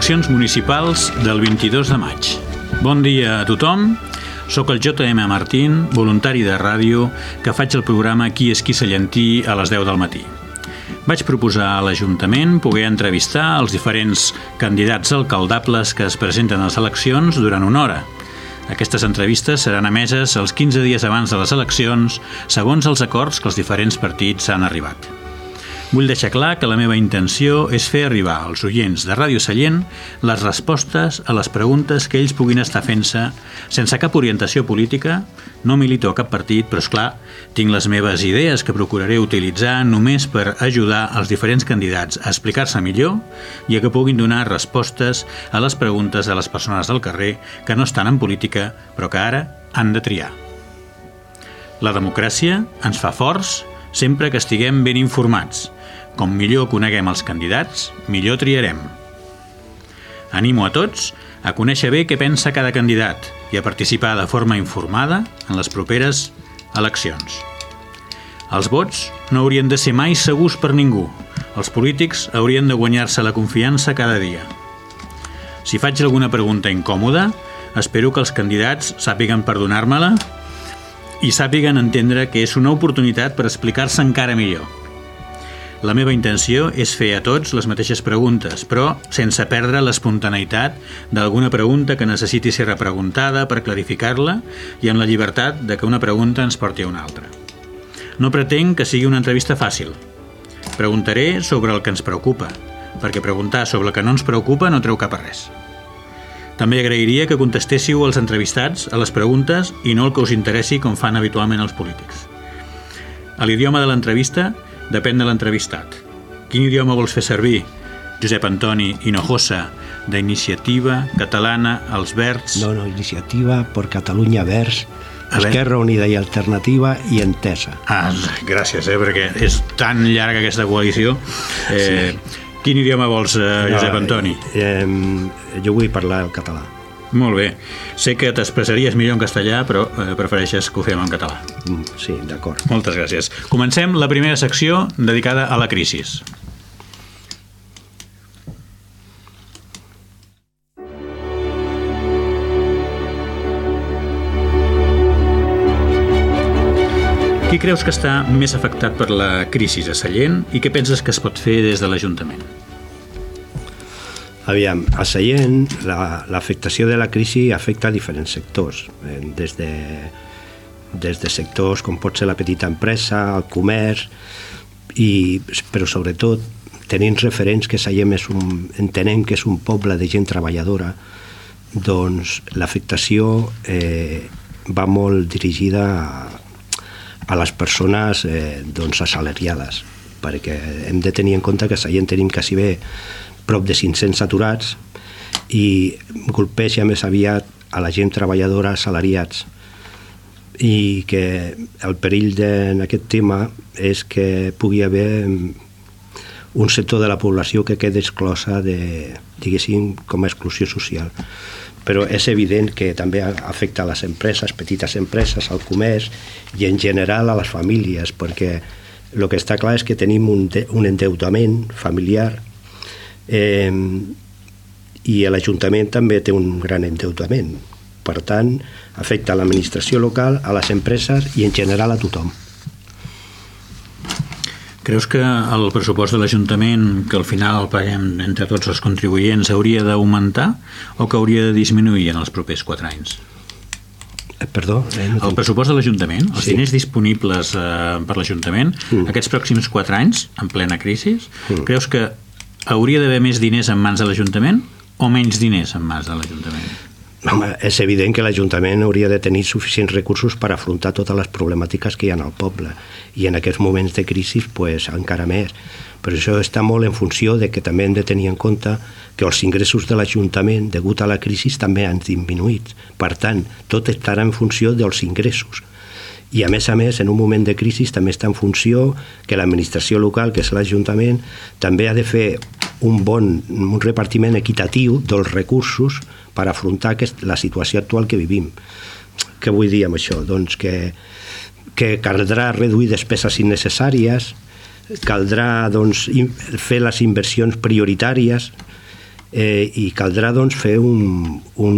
eleccions municipals del 22 de maig. Bon dia a tothom. Soc el JM Martín, voluntari de ràdio, que faig el programa Qui és qui Sallentí a les 10 del matí. Vaig proposar a l'Ajuntament poder entrevistar els diferents candidats alcaldables que es presenten a les eleccions durant una hora. Aquestes entrevistes seran emeses els 15 dies abans de les eleccions, segons els acords que els diferents partits han arribat. Vull deixar clar que la meva intenció és fer arribar als oients de Ràdio Sallent les respostes a les preguntes que ells puguin estar fent-se sense cap orientació política, no milito a cap partit, però és clar, tinc les meves idees que procuraré utilitzar només per ajudar els diferents candidats a explicar-se millor i a que puguin donar respostes a les preguntes de les persones del carrer que no estan en política, però que ara han de triar. La democràcia ens fa forts sempre que estiguem ben informats – com millor coneguem els candidats, millor triarem. Animo a tots a conèixer bé què pensa cada candidat i a participar de forma informada en les properes eleccions. Els vots no haurien de ser mai segurs per ningú. Els polítics haurien de guanyar-se la confiança cada dia. Si faig alguna pregunta incòmoda, espero que els candidats sàpiguen perdonar-me-la i sàpiguen entendre que és una oportunitat per explicar-se encara millor. La meva intenció és fer a tots les mateixes preguntes, però sense perdre l'espontaneïtat d'alguna pregunta que necessiti ser repreguntada per clarificar-la i amb la llibertat de que una pregunta ens porti a una altra. No pretenc que sigui una entrevista fàcil. Preguntaré sobre el que ens preocupa, perquè preguntar sobre el que no ens preocupa no treu cap a res. També agrairia que contestéssiu als entrevistats a les preguntes i no el que us interessi com fan habitualment els polítics. A l'idioma de l'entrevista depèn de l'entrevistat. Quin idioma vols fer servir? Josep Antoni Hinojosa, d'Iniciativa Catalana als Verds... No, no, Iniciativa per Catalunya Verds, Esquerra Unida i Alternativa i Entesa. Ah, gràcies, eh, perquè és tan llarga aquesta coalició. Eh, sí. Quin idioma vols, eh, Josep Antoni? Eh, eh, jo vull parlar el català. Molt bé. Sé que t'expressaries millor en castellà, però eh, prefereixes que ho fem en català. Mm, sí, d'acord. Moltes gràcies. Comencem la primera secció dedicada a la crisi. Qui creus que està més afectat per la crisi a Sallent i què penses que es pot fer des de l'Ajuntament? Aviam, a Sallent l'afectació la, de la crisi afecta a diferents sectors, eh, des de, des de sectors com pot ser la petita empresa, el comerç, i, però sobretot tenint referents que Sallent és un, entenem que és un poble de gent treballadora, doncs l'afectació eh, va molt dirigida a, a les persones eh, doncs assalariades, perquè hem de tenir en compte que a Sallent tenim quasi bé prop de 500 aturats i colpeja més aviat a la gent treballadora assalariats i que el perill en aquest tema és que pugui haver un sector de la població que queda exclosa de, diguéssim, com a exclusió social. Però és evident que també afecta a les empreses, petites empreses, al comerç i en general a les famílies, perquè el que està clar és que tenim un, un endeutament familiar Eh, I l'Ajuntament també té un gran endeutament. Per tant, afecta a l'administració local, a les empreses i en general a tothom. Creus que el pressupost de l'Ajuntament, que al final el paguem entre tots els contribuents, hauria d'augmentar o que hauria de disminuir en els propers quatre anys? Eh, perdó? Eh, no el pressupost de l'Ajuntament, els sí. diners disponibles eh, per l'Ajuntament, mm. aquests pròxims quatre anys, en plena crisi, mm. creus que hauria d'haver més diners en mans de l'Ajuntament o menys diners en mans de l'Ajuntament? Home, és evident que l'Ajuntament hauria de tenir suficients recursos per afrontar totes les problemàtiques que hi ha al poble i en aquests moments de crisi pues, encara més. Però això està molt en funció de que també hem de tenir en compte que els ingressos de l'Ajuntament, degut a la crisi, també han disminuït. Per tant, tot estarà en funció dels ingressos i a més a més en un moment de crisi també està en funció que l'administració local, que és l'Ajuntament, també ha de fer un bon un repartiment equitatiu dels recursos per afrontar aquest, la situació actual que vivim. Què vull dir amb això? Doncs que, que caldrà reduir despeses innecessàries, caldrà doncs, fer les inversions prioritàries eh, i caldrà doncs, fer un, un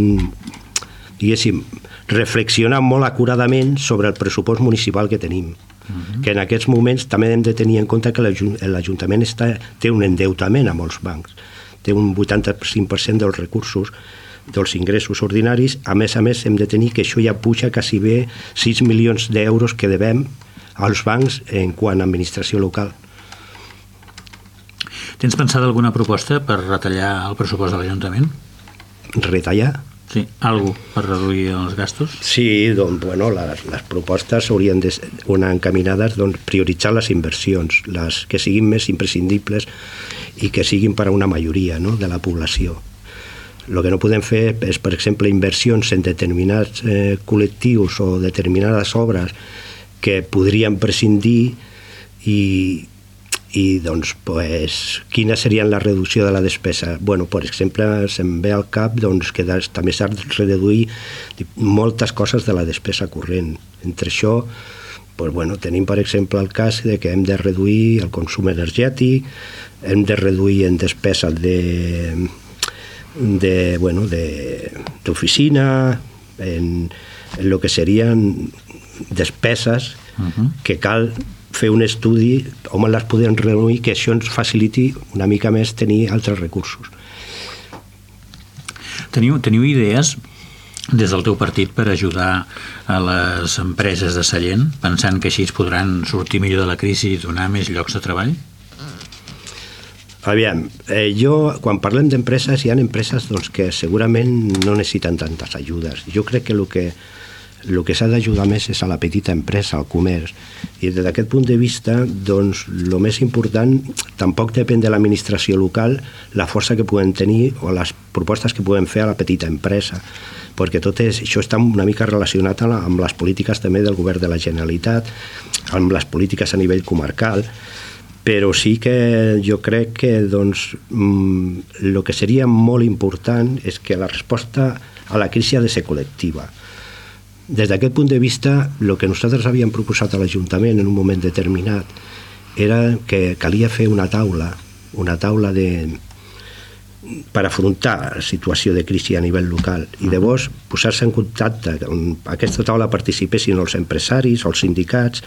diguéssim, reflexionar molt acuradament sobre el pressupost municipal que tenim. Uh -huh. que en aquests moments també hem de tenir en compte que l'Ajuntament té un endeutament a molts bancs. Té un 85% dels recursos dels ingressos ordinaris. A més a més, hem de tenir que això ja puja quasi bé 6 milions d'euros que devem als bancs en quant a administració local. Tens pensat alguna proposta per retallar el pressupost de l'Ajuntament? Retallar? Sí, algo per reduir els gastos? Sí, doncs, bueno, les, les propostes haurien una encaminades doncs, prioritzar les inversions, les que siguin més imprescindibles i que siguin per a una majoria no, de la població. El que no podem fer és, per exemple, inversions en determinats eh, col·lectius o determinades obres que podrien prescindir i, i doncs, pues, quina seria la reducció de la despesa? bueno, per exemple, se'm ve al cap doncs, que també s'ha de reduir moltes coses de la despesa corrent. Entre això, pues, bueno, tenim, per exemple, el cas de que hem de reduir el consum energètic, hem de reduir en despesa de, de bueno, d'oficina, en, en el que serien despeses uh -huh. que cal fer un estudi on les podem reunir que això ens faciliti una mica més tenir altres recursos. Teniu, teniu idees des del teu partit per ajudar a les empreses de Sallent, pensant que així es podran sortir millor de la crisi i donar més llocs de treball? Aviam, eh, jo, quan parlem d'empreses, hi ha empreses doncs, que segurament no necessiten tantes ajudes. Jo crec que el que el que s'ha d'ajudar més és a la petita empresa, al comerç. I des d'aquest punt de vista, doncs, el més important tampoc depèn de l'administració local la força que pueden tenir o les propostes que pueden fer a la petita empresa perquè tot és, això està una mica relacionat amb les polítiques també del govern de la Generalitat, amb les polítiques a nivell comarcal, però sí que jo crec que doncs, el mm, que seria molt important és que la resposta a la crisi ha de ser col·lectiva des d'aquest punt de vista, el que nosaltres havíem proposat a l'Ajuntament en un moment determinat era que calia fer una taula, una taula de, per afrontar la situació de crisi a nivell local. I llavors posar-se en contacte on aquesta taula participessin els empresaris, els sindicats,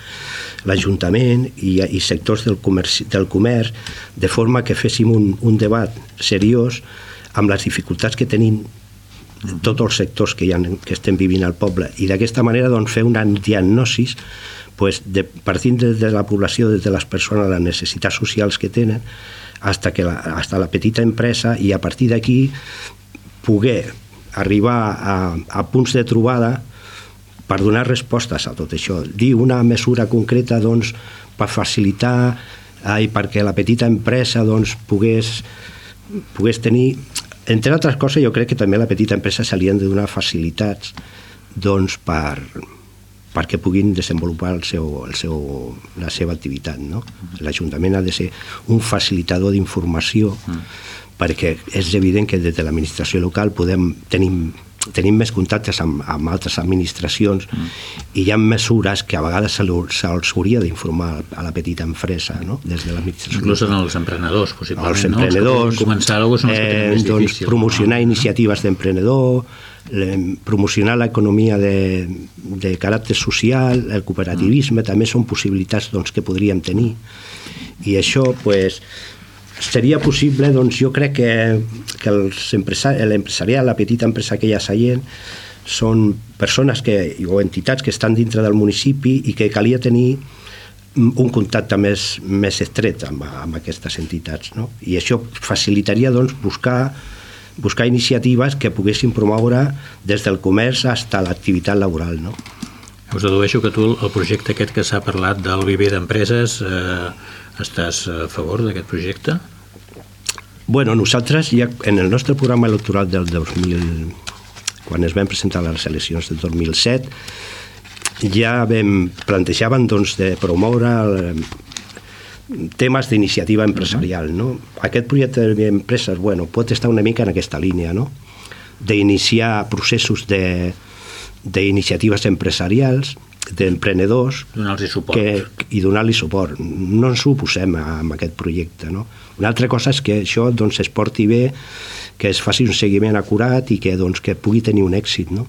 l'Ajuntament i, i sectors del comerç, del comerç de forma que féssim un, un debat seriós amb les dificultats que tenim tots els sectors que, hi ha, que estem vivint al poble i d'aquesta manera doncs, fer una diagnosi pues, de, partint de, de la població, des de les persones, les necessitats socials que tenen, hasta, que la, hasta la petita empresa i a partir d'aquí poder arribar a, a punts de trobada per donar respostes a tot això. Dir una mesura concreta doncs, per facilitar i perquè la petita empresa doncs, pogués, pogués tenir entre altres coses, jo crec que també a la petita empresa se li han de donar facilitats doncs, per, perquè puguin desenvolupar el seu, el seu, la seva activitat. No? L'Ajuntament ha de ser un facilitador d'informació mm. perquè és evident que des de l'administració local podem tenir tenim més contactes amb, amb altres administracions mm. i hi ha mesures que a vegades se'ls se hauria d'informar a la petita empresa, no? des de l'administració. Inclús en els emprenedors, possiblement, els emprenedors, no? començar alguna cosa eh, més doncs, difícil. Promocionar no? iniciatives d'emprenedor, promocionar l'economia de, de caràcter social, el cooperativisme, mm. també són possibilitats doncs, que podríem tenir. I això, pues, seria possible, doncs jo crec que, que l'empresariat, la petita empresa que hi ha a són persones que, o entitats que estan dintre del municipi i que calia tenir un contacte més, més estret amb, amb aquestes entitats. No? I això facilitaria doncs, buscar, buscar iniciatives que poguessin promoure des del comerç fins a l'activitat laboral. No? Us dedueixo que tu el projecte aquest que s'ha parlat del viver d'empreses eh, Estàs a favor d'aquest projecte? Bueno, nosaltres ja en el nostre programa electoral del 2000, quan es van presentar les eleccions del 2007, ja vam, plantejàvem doncs, de promoure el, temes d'iniciativa empresarial. No? Aquest projecte d'empreses bueno, pot estar una mica en aquesta línia, no? d'iniciar processos d'iniciatives empresarials d'emprenedors que, i donar-li suport. No ens oposem a, a aquest projecte. No? Una altra cosa és que això doncs, es porti bé, que es faci un seguiment acurat i que, doncs, que pugui tenir un èxit. No?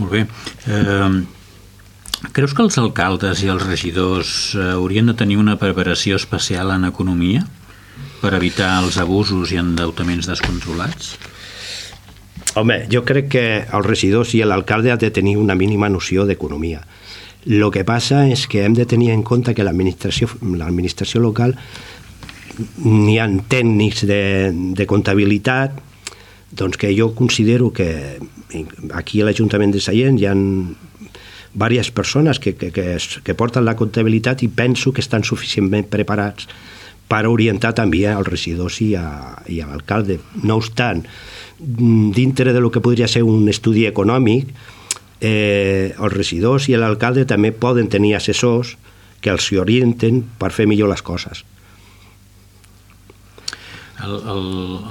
Molt bé. Eh, creus que els alcaldes i els regidors eh, haurien de tenir una preparació especial en economia per evitar els abusos i endeutaments descontrolats? Home, jo crec que els regidors i l'alcalde ha de tenir una mínima noció d'economia. El que passa és que hem de tenir en compte que l'administració local n'hi ha tècnics de, de comptabilitat doncs que jo considero que aquí a l'Ajuntament de Sallent hi ha diverses persones que, que, que, que porten la comptabilitat i penso que estan suficientment preparats per orientar també als regidors i a, i a l'alcalde. No obstant, dintre de lo que podria ser un estudi econòmic, eh, els regidors i l'alcalde també poden tenir assessors que els orienten per fer millor les coses. El, el,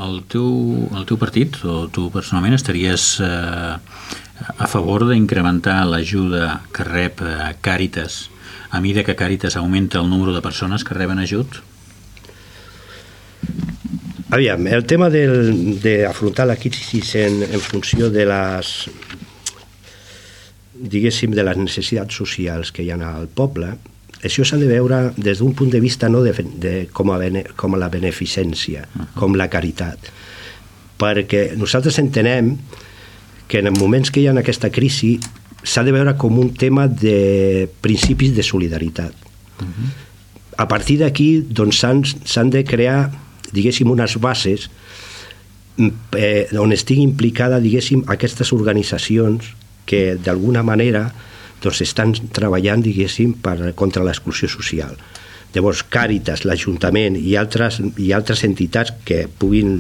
el, teu, el teu partit, o tu personalment, estaries eh, a favor d'incrementar l'ajuda que rep eh, Càritas a mida que Càritas augmenta el número de persones que reben ajut? Aviam, el tema d'afrontar la crisi en, en funció de les diguéssim, de les necessitats socials que hi ha al poble, això s'ha de veure des d'un punt de vista no de, de, com, a bene, com a la beneficència, uh -huh. com la caritat. Perquè nosaltres entenem que en moments que hi ha aquesta crisi s'ha de veure com un tema de principis de solidaritat. Uh -huh. A partir d'aquí doncs, s'han de crear, diguéssim, unes bases eh, on estigui implicada, diguéssim, aquestes organitzacions que d'alguna manera doncs estan treballant, diguéssim, per, contra l'exclusió social. Llavors, Càritas, l'Ajuntament i altres, i altres entitats que puguin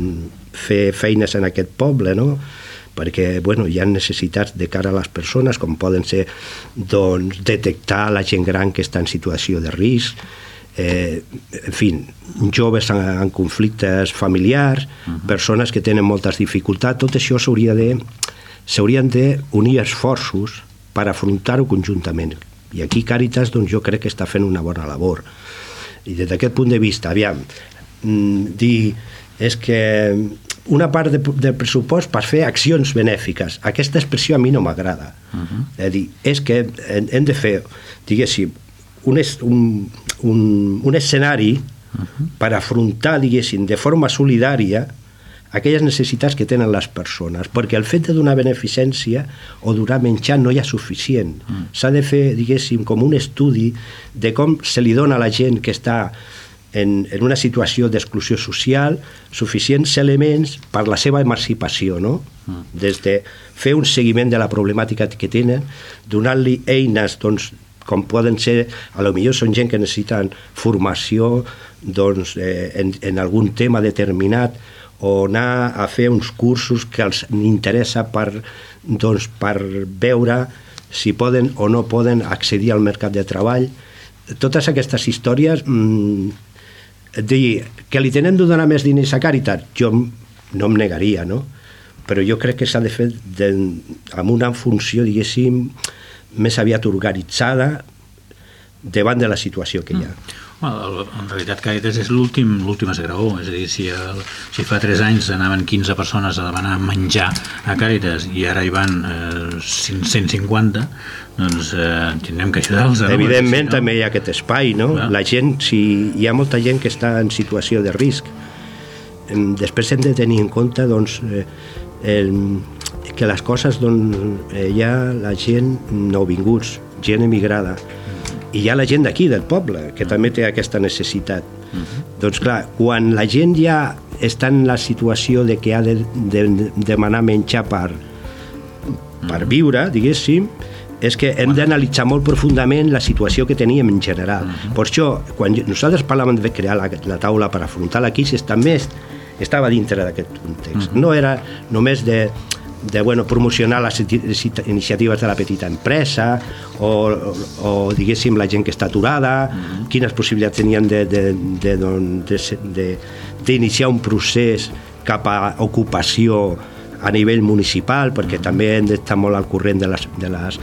fer feines en aquest poble, no?, perquè bueno, hi ha necessitats de cara a les persones, com poden ser doncs, detectar la gent gran que està en situació de risc, eh, en fi, joves en, en conflictes familiars, uh -huh. persones que tenen moltes dificultats, tot això s'hauria de s'haurien d'unir esforços per afrontar-ho conjuntament. I aquí Càritas doncs, jo crec que està fent una bona labor. I des d'aquest punt de vista, aviam, mm, dir és que una part de, de pressupost per fer accions benèfiques. Aquesta expressió a mi no m'agrada. Uh -huh. És dir, és que hem de fer, diguéssim, un, un, un, un escenari uh -huh. per afrontar, diguéssim, de forma solidària aquelles necessitats que tenen les persones, perquè el fet de donar beneficència o donar menjar no hi ha suficient. Mm. S'ha de fer, diguéssim, com un estudi de com se li dona a la gent que està en, en una situació d'exclusió social suficients elements per la seva emancipació, no? Mm. Des de fer un seguiment de la problemàtica que tenen, donar-li eines, doncs, com poden ser, a lo millor són gent que necessiten formació doncs, eh, en, en algun tema determinat, o anar a fer uns cursos que els interessa per, doncs, per veure si poden o no poden accedir al mercat de treball. Totes aquestes històries, mmm, dir que li tenen de donar més diners a Càritat, jo no em negaria, no? Però jo crec que s'ha de fer de, amb una funció, diguéssim, més aviat organitzada davant de la situació que hi ha. Mm. Bueno, en realitat Càritas és l'últim l'últim esgraó, és a dir, si, el, si fa 3 anys anaven 15 persones a demanar menjar a Càritas i ara hi van eh, 550, doncs eh, tindrem que ajudar-los. Evidentment si no... també hi ha aquest espai, no? Clar. La gent, si hi ha molta gent que està en situació de risc, després hem de tenir en compte doncs, eh, el, que les coses doncs, eh, hi ha la gent nouvinguts, gent emigrada, i hi ha la gent d'aquí, del poble, que també té aquesta necessitat. Uh mhm. -huh. Doncs clar, quan la gent ja està en la situació de que ha de, de, de demanar menjar per, per mhm. viure, diguéssim, és que hem d'analitzar molt profundament la situació que teníem en general. Uh -huh. Per això, quan nosaltres parlàvem de crear la, la taula per afrontar la crisi, també estava dintre d'aquest context. Uh -huh. No era només de de bueno, promocionar les iniciatives de la petita empresa o, o, o diguéssim la gent que està aturada, mm -hmm. quines possibilitats tenien d'iniciar un procés cap a ocupació a nivell municipal, perquè també hem d'estar molt al corrent de les, de les,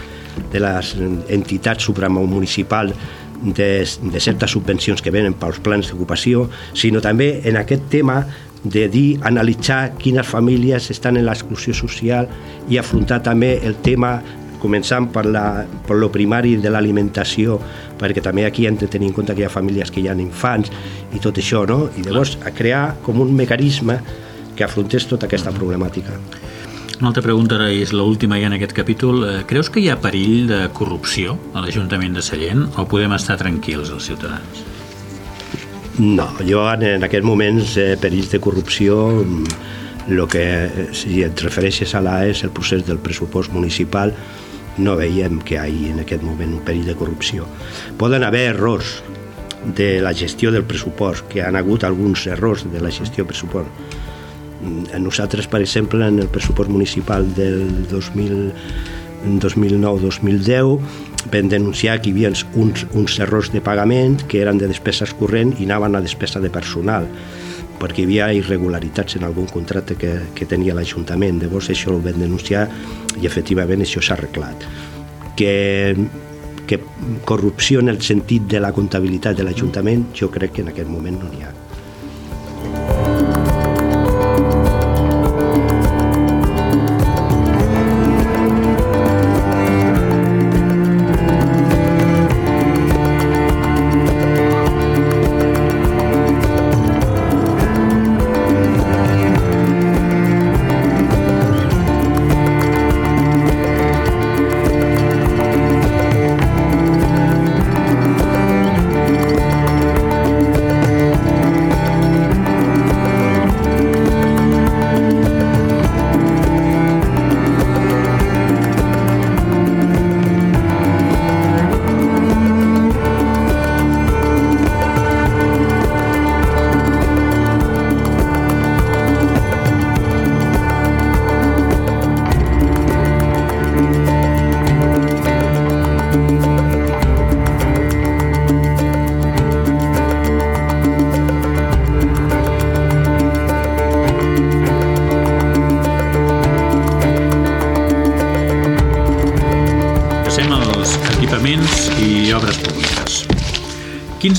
de les entitats supramunicipals de, de certes subvencions que venen pels plans d'ocupació, sinó també en aquest tema de dir, analitzar quines famílies estan en l'exclusió social i afrontar també el tema començant per, la, per lo primari de l'alimentació, perquè també aquí hem de tenir en compte que hi ha famílies que hi ha infants i tot això, no? I llavors a crear com un mecanisme que afrontés tota aquesta problemàtica. Una altra pregunta és l'última ja en aquest capítol. Eh, creus que hi ha perill de corrupció a l'Ajuntament de Sallent o podem estar tranquils els ciutadans? No, jo en, aquest moments eh, perills de corrupció el que, si et refereixes a l'AES, el procés del pressupost municipal, no veiem que hi hagi en aquest moment un perill de corrupció. Poden haver errors de la gestió del pressupost, que han hagut alguns errors de la gestió del pressupost. Nosaltres, per exemple, en el pressupost municipal del 2009-2010 vam denunciar que hi havia uns, uns errors de pagament que eren de despeses corrent i anaven a despesa de personal perquè hi havia irregularitats en algun contracte que, que tenia l'Ajuntament. Llavors això ho vam denunciar i efectivament això s'ha arreglat. Que, que corrupció en el sentit de la comptabilitat de l'Ajuntament jo crec que en aquest moment no n'hi ha.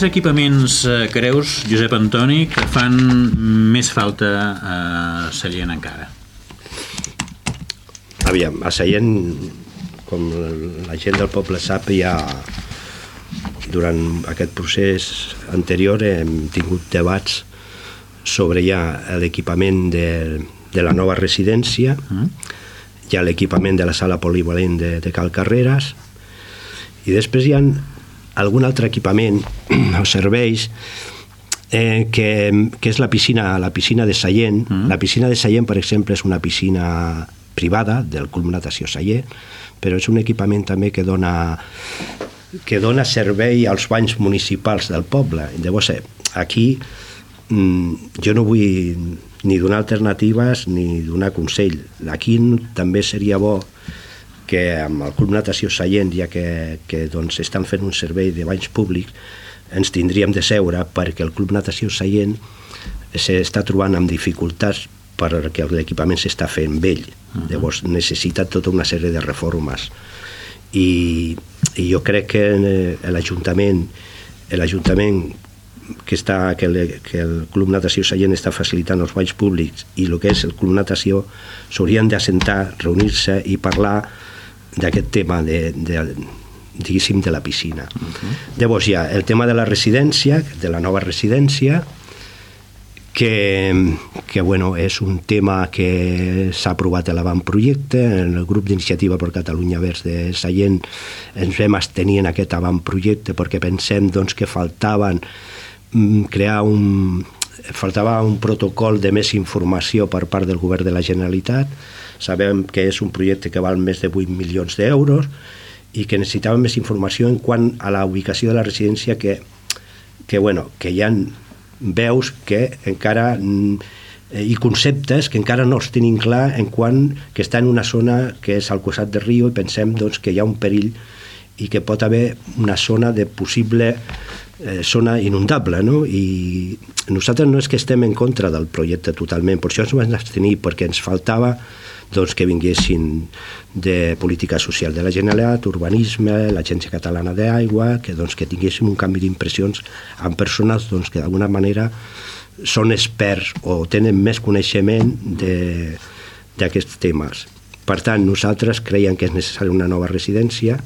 Equipaments eh, creus, Josep Antoni, que fan més falta a Sallent encara? Aviam, a Sallent, com la gent del poble sap, ja durant aquest procés anterior hem tingut debats sobre ja l'equipament de, de la nova residència, ja l'equipament de la sala polivalent de, de Cal Carreras, i després hi ha algun altre equipament o serveis eh, que, que és la piscina, la piscina de Sallent. Mm. La piscina de Sallent, per exemple, és una piscina privada del Club Natació Sallent, però és un equipament també que dona que dona servei als banys municipals del poble. Llavors, eh, aquí mm, jo no vull ni donar alternatives ni donar consell. Aquí també seria bo que amb el Club Natació Sallent, ja que, que doncs, estan fent un servei de banys públics, ens tindríem de seure perquè el Club Natació Sallent s'està trobant amb dificultats perquè l'equipament s'està fent vell. Uh -huh. Llavors necessita tota una sèrie de reformes. I, i jo crec que eh, l'Ajuntament l'Ajuntament que, està, que, el, que el Club Natació Sallent està facilitant els banys públics i el que és el Club Natació s'haurien d'assentar, reunir-se i parlar d'aquest tema de, de, diguéssim, de la piscina. Uh -huh. Llavors hi ha el tema de la residència, de la nova residència, que, que bueno, és un tema que s'ha aprovat a l'avantprojecte. En el grup d'iniciativa per Catalunya Verds de Sallent ens vam abstenir en aquest avantprojecte perquè pensem doncs, que faltaven mm, crear un, faltava un protocol de més informació per part del govern de la Generalitat. Sabem que és un projecte que val més de 8 milions d'euros i que necessitàvem més informació en quant a la ubicació de la residència que, que, bueno, que hi ha veus que encara eh, i conceptes que encara no els tenim clar en quant que està en una zona que és al costat del riu i pensem doncs, que hi ha un perill i que pot haver una zona de possible eh, zona inundable, no? I nosaltres no és que estem en contra del projecte totalment, per això ens vam abstenir, perquè ens faltava doncs, que vinguessin de política social de la Generalitat, urbanisme, l'Agència Catalana d'Aigua, que, doncs, que tinguéssim un canvi d'impressions amb persones doncs, que d'alguna manera són experts o tenen més coneixement d'aquests temes. Per tant, nosaltres creiem que és necessària una nova residència,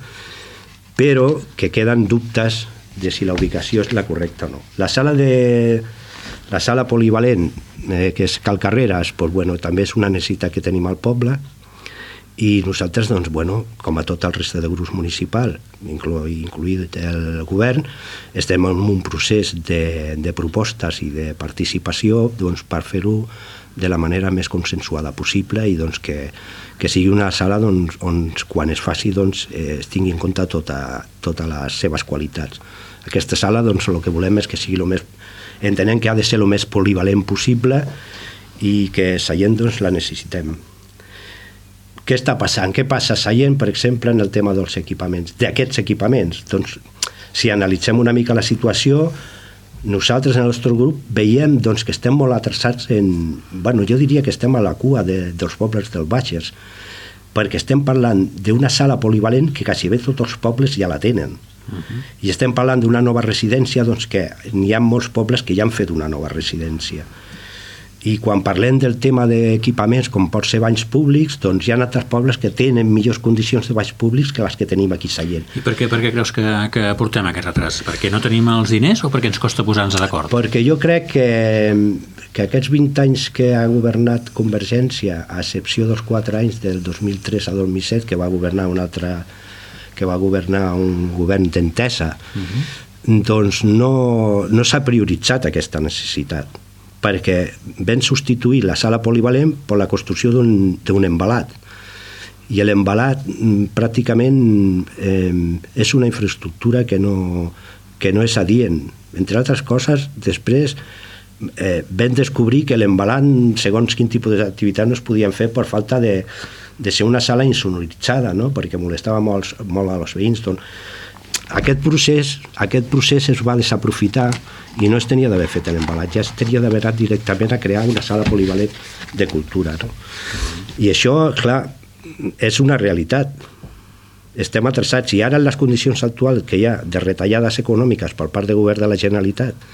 però que queden dubtes de si la ubicació és la correcta o no. La sala de la sala polivalent, eh, que és Cal Carreras, doncs, bueno, també és una necessitat que tenim al poble, i nosaltres, doncs, bueno, com a tot el reste de grups municipal, inclou, incluït el govern, estem en un procés de, de propostes i de participació doncs, per fer-ho de la manera més consensuada possible i doncs, que, que sigui una sala doncs, on quan es faci doncs, eh, es tingui en compte tota, les seves qualitats. Aquesta sala doncs, el que volem és que sigui el més entenem que ha de ser el més polivalent possible i que Sallent doncs, la necessitem. Què està passant? Què passa a Sallent, per exemple, en el tema dels equipaments, d'aquests equipaments? Doncs, si analitzem una mica la situació, nosaltres en el nostre grup veiem doncs, que estem molt atrasats en... Bueno, jo diria que estem a la cua de, dels pobles del Baixes, perquè estem parlant d'una sala polivalent que quasi bé tots els pobles ja la tenen. Uh -huh. I estem parlant d'una nova residència doncs, que n'hi ha molts pobles que ja han fet una nova residència i quan parlem del tema d'equipaments com pot ser banys públics, doncs hi ha altres pobles que tenen millors condicions de banys públics que les que tenim aquí a Sallent. I per què, per què creus que, que portem aquest retras? Perquè no tenim els diners o perquè ens costa posar-nos d'acord? Perquè jo crec que, que aquests 20 anys que ha governat Convergència, a excepció dels 4 anys del 2003 a 2007, que va governar un altre que va governar un govern d'entesa, uh mhm. -huh. doncs no, no s'ha prioritzat aquesta necessitat perquè ven substituir la sala polivalent per la construcció d'un embalat. I l'embalat mm, pràcticament eh, és una infraestructura que no, que no és adient. Entre altres coses, després eh, vam descobrir que l'embalat, segons quin tipus d'activitat, no es podien fer per falta de, de ser una sala insonoritzada, no? perquè molestava molt, molt als veïns. Doncs, aquest procés, aquest procés es va desaprofitar i no es tenia d'haver fet l'embalat, ja es tenia d'haver anat directament a crear una sala polivalent de cultura. No? I això, clar, és una realitat. Estem atrasats i ara en les condicions actuals que hi ha de retallades econòmiques per part del govern de la Generalitat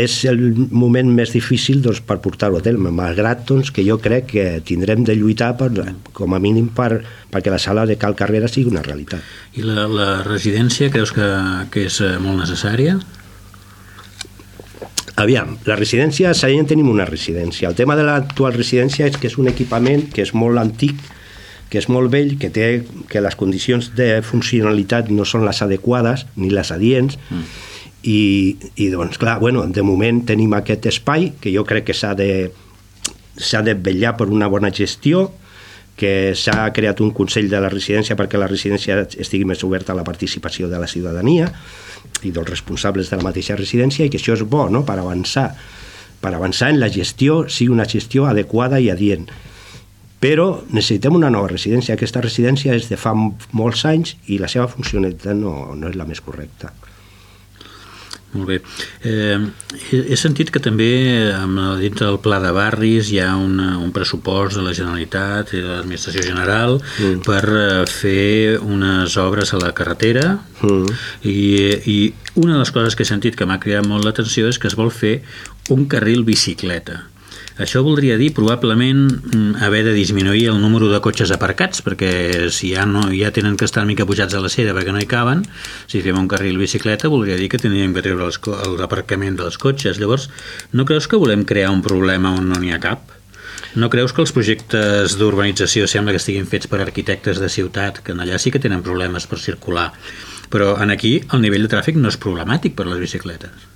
és el moment més difícil doncs, per portar-ho a terme, malgrat doncs, que jo crec que tindrem de lluitar per, com a mínim per, perquè la sala de Cal Carrera sigui una realitat. I la, la residència creus que, que és eh, molt necessària? Aviam, la residència, a Sallent tenim una residència. El tema de l'actual residència és que és un equipament que és molt antic, que és molt vell, que té que les condicions de funcionalitat no són les adequades ni les adients, mm. I, i doncs clar, bueno, de moment tenim aquest espai que jo crec que s'ha de s'ha de vetllar per una bona gestió, que s'ha creat un Consell de la Residència perquè la residència estigui més oberta a la participació de la ciutadania, i dels responsables de la mateixa residència i que això és bo no? per avançar per avançar en la gestió sigui una gestió adequada i adient. Però necessitem una nova residència. Aquesta residència és de fa molts anys i la seva funcionalitat no, no és la més correcta molt bé. Eh, he sentit que també dintre del pla de barris hi ha una, un pressupost de la Generalitat i de l'Administració General mm. per eh, fer unes obres a la carretera mm. i, i una de les coses que he sentit que m'ha cridat molt l'atenció és que es vol fer un carril bicicleta. Això voldria dir probablement mm, haver de disminuir el número de cotxes aparcats, perquè si ja, no, ja tenen que estar mica pujats a la cera perquè no hi caben, si fem un carril bicicleta voldria dir que tindríem que treure l'aparcament dels cotxes. Llavors, no creus que volem crear un problema on no n'hi ha cap? No creus que els projectes d'urbanització sembla que estiguin fets per arquitectes de ciutat, que allà sí que tenen problemes per circular, però en aquí el nivell de tràfic no és problemàtic per les bicicletes?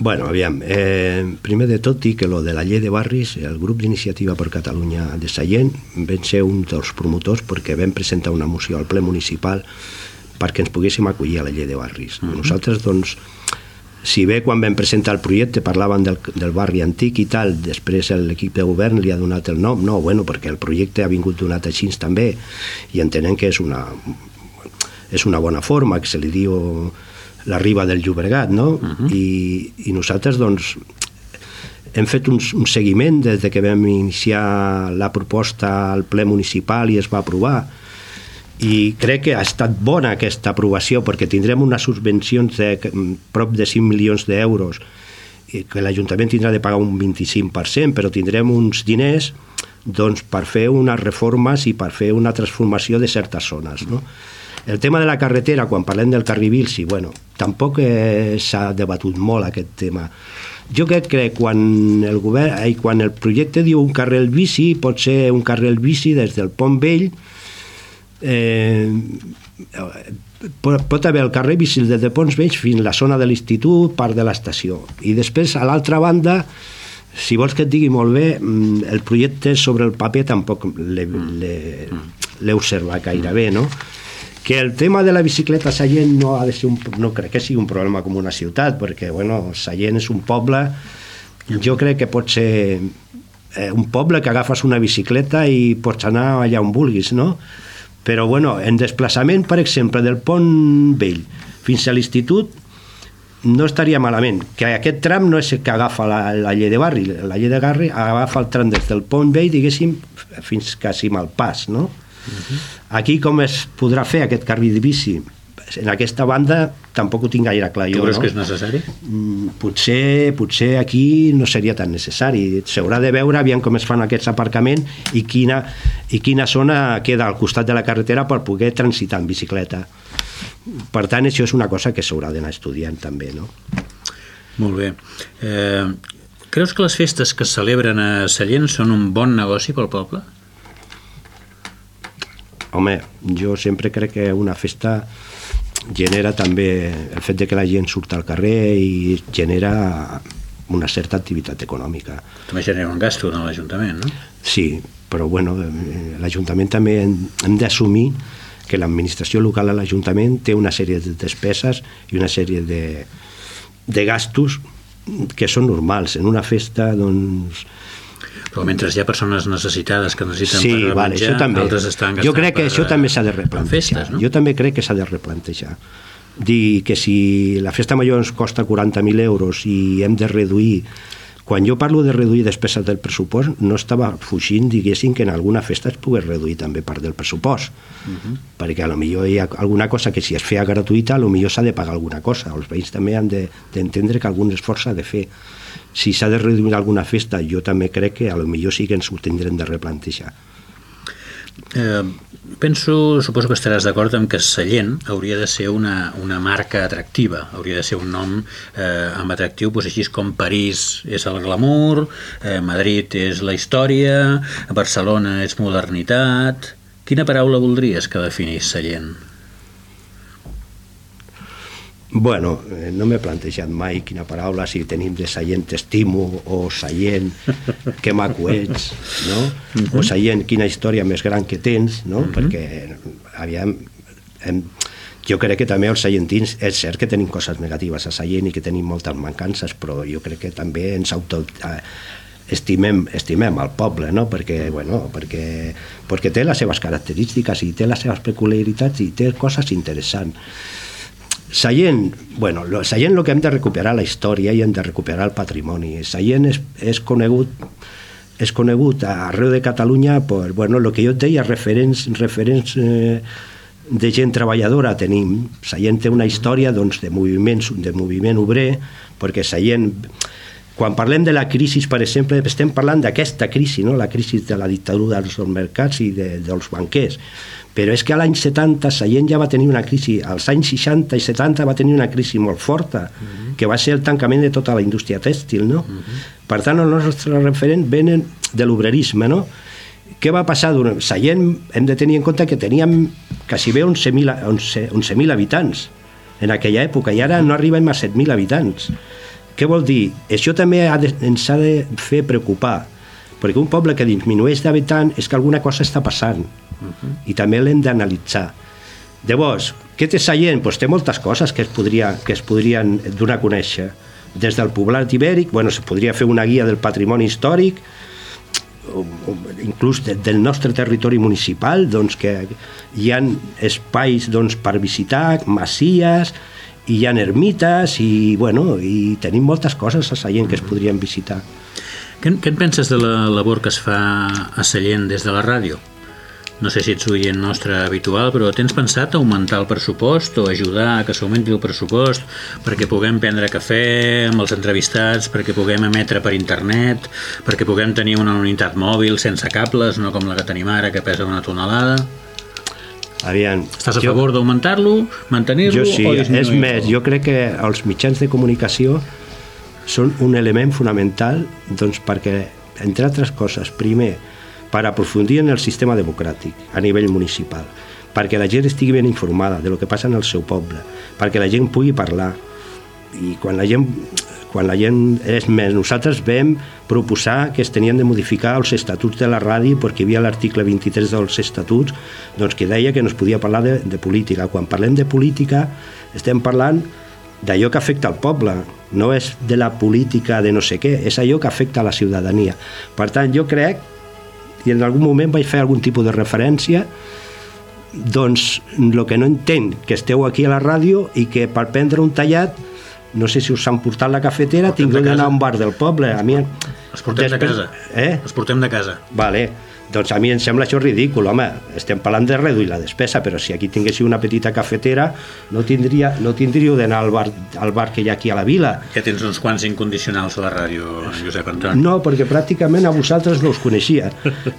Bueno, aviam, eh, primer de tot dir que lo de la llei de barris, el grup d'iniciativa per Catalunya de Sallent vam ser un dels promotors perquè vam presentar una moció al ple municipal perquè ens poguéssim acollir a la llei de barris. Uh mhm. -huh. Nosaltres, doncs, si bé quan vam presentar el projecte parlaven del, del barri antic i tal, després l'equip de govern li ha donat el nom, no, bueno, perquè el projecte ha vingut donat així també i entenem que és una, és una bona forma, que se li diu la riba del Llobregat, no? Uh -huh. I, I nosaltres, doncs, hem fet un, un seguiment des de que vam iniciar la proposta al ple municipal i es va aprovar i crec que ha estat bona aquesta aprovació perquè tindrem unes subvencions de prop de 5 milions d'euros que l'Ajuntament tindrà de pagar un 25%, però tindrem uns diners doncs, per fer unes reformes i per fer una transformació de certes zones. No? El tema de la carretera, quan parlem del carril sí, bueno, tampoc eh, s'ha debatut molt aquest tema. Jo crec que quan el, govern, eh, quan el projecte diu un carril bici, pot ser un carril bici des del Pont Vell eh, pot, haver el carrer bici des de Pons Vells fins a la zona de l'institut, part de l'estació. I després, a l'altra banda, si vols que et digui molt bé, mm, el projecte sobre el paper tampoc l'he observat gaire bé, no? Que el tema de la bicicleta a Sallent no, ha de ser un, no crec que sigui un problema com una ciutat, perquè, bueno, Sallent és un poble, jo crec que pot ser eh, un poble que agafes una bicicleta i pots anar allà on vulguis, no? Però, bueno, en desplaçament, per exemple, del pont vell fins a l'institut, no estaria malament. Que aquest tram no és el que agafa la, la llei de barri. La llei de barri agafa el tram des del pont vell, diguéssim, fins quasi al pas, no? -huh. Aquí com es podrà fer aquest carril de bici? en aquesta banda tampoc ho tinc gaire clar jo. Tu creus no? que és necessari? Mm, potser, potser aquí no seria tan necessari. S'haurà de veure aviam com es fan aquests aparcaments i quina, i quina zona queda al costat de la carretera per poder transitar en bicicleta. Per tant, això és una cosa que s'haurà d'anar estudiant també, no? Molt bé. Eh, creus que les festes que es celebren a Sallent són un bon negoci pel poble? Home, jo sempre crec que una festa genera també el fet de que la gent surt al carrer i genera una certa activitat econòmica. També genera un gasto en l'Ajuntament, no? Sí, però bueno, eh, l'Ajuntament també hem, hem d'assumir que l'administració local a l'Ajuntament té una sèrie de despeses i una sèrie de, de gastos que són normals. En una festa, doncs, però mentre hi ha persones necessitades que necessiten sí, per vale, menjar, això també. altres estan Jo crec que això també s'ha de replantejar. Festes, no? Jo també crec que s'ha de replantejar. Dir que si la festa major ens costa 40.000 euros i hem de reduir quan jo parlo de reduir despeses del pressupost, no estava fugint, diguéssim, que en alguna festa es pogués reduir també part del pressupost. Uh -huh. Perquè a lo millor hi ha alguna cosa que si es feia gratuïta, a lo millor s'ha de pagar alguna cosa. Els veïns també han d'entendre de, que algun esforç s'ha de fer si s'ha de reduir alguna festa, jo també crec que a lo millor sí que ens ho tindrem de replantejar. Eh, penso, suposo que estaràs d'acord amb que Sallent hauria de ser una, una marca atractiva, hauria de ser un nom eh, amb atractiu, doncs així com París és el glamour, eh, Madrid és la història, Barcelona és modernitat... Quina paraula voldries que definís Sallent? Bueno, eh, no m'he plantejat mai quina paraula, si tenim de seient t'estimo o seient que maco ets, no? O seient quina història més gran que tens, no? Uh -huh. Perquè, aviam, hem, jo crec que també els seientins, és cert que tenim coses negatives a Seient i que tenim moltes mancances, però jo crec que també ens auto eh, estimem, estimem el poble, no? perquè, bueno, perquè, perquè té les seves característiques i té les seves peculiaritats i té coses interessants Sallent, bueno, lo, Sallent el que hem de recuperar la història i hem de recuperar el patrimoni. Sallent és, és conegut és conegut arreu de Catalunya per, bueno, el que jo et deia, referents, referents eh, de gent treballadora tenim. Sallent té una història doncs, de, moviments, de moviment obrer, perquè Sallent, quan parlem de la crisi, per exemple, estem parlant d'aquesta crisi, no? la crisi de la dictadura dels mercats i de, dels banquers però és que a l'any 70 Sallent ja va tenir una crisi, als anys 60 i 70 va tenir una crisi molt forta, uh mhm. -huh. que va ser el tancament de tota la indústria tèxtil, no? Uh mhm. -huh. Per tant, els nostres referents venen de l'obrerisme, no? Què va passar? Durant Sallent hem de tenir en compte que teníem quasi bé 11.000 11, 11 habitants en aquella època i ara no arribem a 7.000 habitants. Què vol dir? Això també ha de, ens ha de fer preocupar, perquè un poble que disminueix d'habitants és que alguna cosa està passant -huh. i també l'hem d'analitzar. Llavors, què té Sallent? Pues té moltes coses que es, podria, que es podrien donar a conèixer. Des del poblat ibèric, bueno, se podria fer una guia del patrimoni històric, inclús de, del nostre territori municipal, doncs que hi ha espais doncs, per visitar, masies, i hi ha ermites i, bueno, i tenim moltes coses a Sallent que es podrien visitar. Què, què en penses de la labor que es fa a Sallent des de la ràdio? No sé si ets oient nostre habitual, però tens pensat augmentar el pressupost o ajudar a que s'augmenti el pressupost perquè puguem prendre cafè amb els entrevistats, perquè puguem emetre per internet, perquè puguem tenir una unitat mòbil sense cables, no com la que tenim ara, que pesa una tonelada? Aviam, Estàs a jo, favor d'augmentar-lo, mantenir-lo jo sí, o disminuir-lo? És més, jo crec que els mitjans de comunicació són un element fonamental doncs, perquè, entre altres coses, primer, per aprofundir en el sistema democràtic a nivell municipal, perquè la gent estigui ben informada de lo que passa en el seu poble, perquè la gent pugui parlar. I quan la gent quan la gent és més, nosaltres vam proposar que es tenien de modificar els estatuts de la ràdio perquè hi havia l'article 23 dels estatuts doncs que deia que no es podia parlar de, de política. Quan parlem de política estem parlant d'allò que afecta al poble, no és de la política de no sé què, és allò que afecta a la ciutadania. Per tant, jo crec, i en algun moment vaig fer algun tipus de referència, doncs el que no entenc que esteu aquí a la ràdio i que per prendre un tallat no sé si us han portat la cafetera, tinc d'anar a un bar del poble. A mi... Els portem Després... de casa. Eh? Els portem de casa. Vale. Doncs a mi em sembla això ridícul, home, estem parlant de reduir la despesa, però si aquí tinguéssiu una petita cafetera no, tindria, no tindríeu d'anar al, bar, al bar que hi ha aquí a la vila. Ja tens uns quants incondicionals a la ràdio, Josep Antoni. No, perquè pràcticament a vosaltres no us coneixia,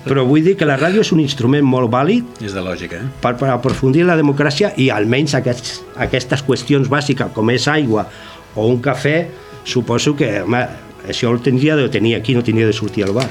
però vull dir que la ràdio és un instrument molt vàlid és de lògica, eh? per, per aprofundir la democràcia i almenys aquests, aquestes qüestions bàsiques com és aigua o un cafè, suposo que home, això el tindria de tenir aquí, no tindria de sortir al bar.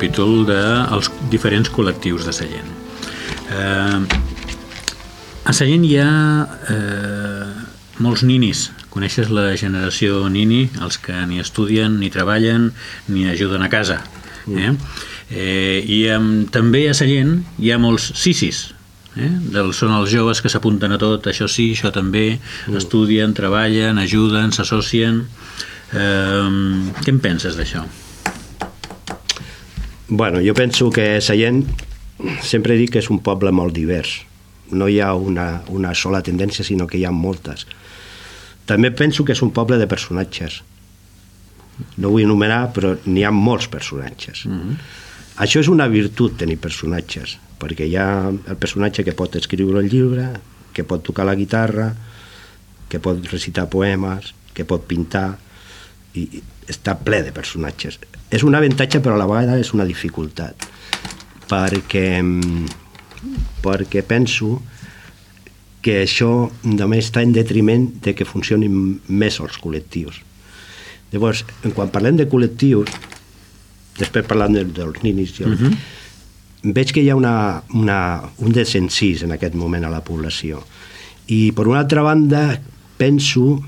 Capítol dels de diferents col·lectius de Sallent. Eh, a Sallent hi ha eh, molts ninis. Coneixes la generació nini, els que ni estudien, ni treballen, ni ajuden a casa. Eh? Eh, I eh, també a Sallent hi ha molts sisis, Eh? Del, són els joves que s'apunten a tot, això sí, això també, mm. estudien, treballen, ajuden, s'associen. Eh, què en penses d'això? Bueno, jo penso que Sallent sempre dic que és un poble molt divers. No hi ha una, una sola tendència, sinó que hi ha moltes. També penso que és un poble de personatges. No vull enumerar, però n'hi ha molts personatges. Mm -hmm. Això és una virtut, tenir personatges, perquè hi ha el personatge que pot escriure el llibre, que pot tocar la guitarra, que pot recitar poemes, que pot pintar, i està ple de personatges és un avantatge però a la vegada és una dificultat perquè perquè penso que això només està en detriment de que funcionin més els col·lectius. Llavors, quan parlem de col·lectius, després parlant de, dels ninis, jo, uh mhm. -huh. veig que hi ha una, una, un desencís en aquest moment a la població. I, per una altra banda, penso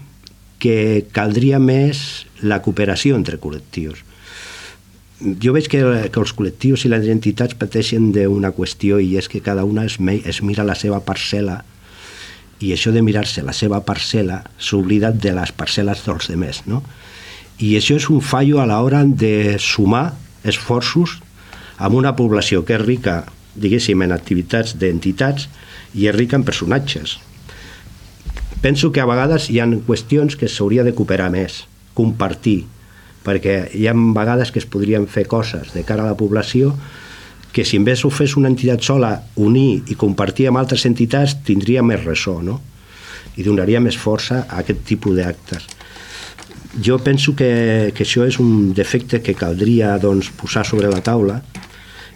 que caldria més la cooperació entre col·lectius jo veig que, que els col·lectius i les entitats pateixen d'una qüestió i és que cada una es, es mira la seva parcel·la i això de mirar-se la seva parcel·la s'oblida de les parcel·les dels demés, no? I això és un fallo a l'hora de sumar esforços amb una població que és rica, diguéssim, en activitats d'entitats i és rica en personatges. Penso que a vegades hi ha qüestions que s'hauria de cooperar més, compartir, perquè hi ha vegades que es podrien fer coses de cara a la població que si en vez ho fes una entitat sola, unir i compartir amb altres entitats, tindria més ressò, no? I donaria més força a aquest tipus d'actes. jo penso que, que això és un defecte que caldria doncs, posar sobre la taula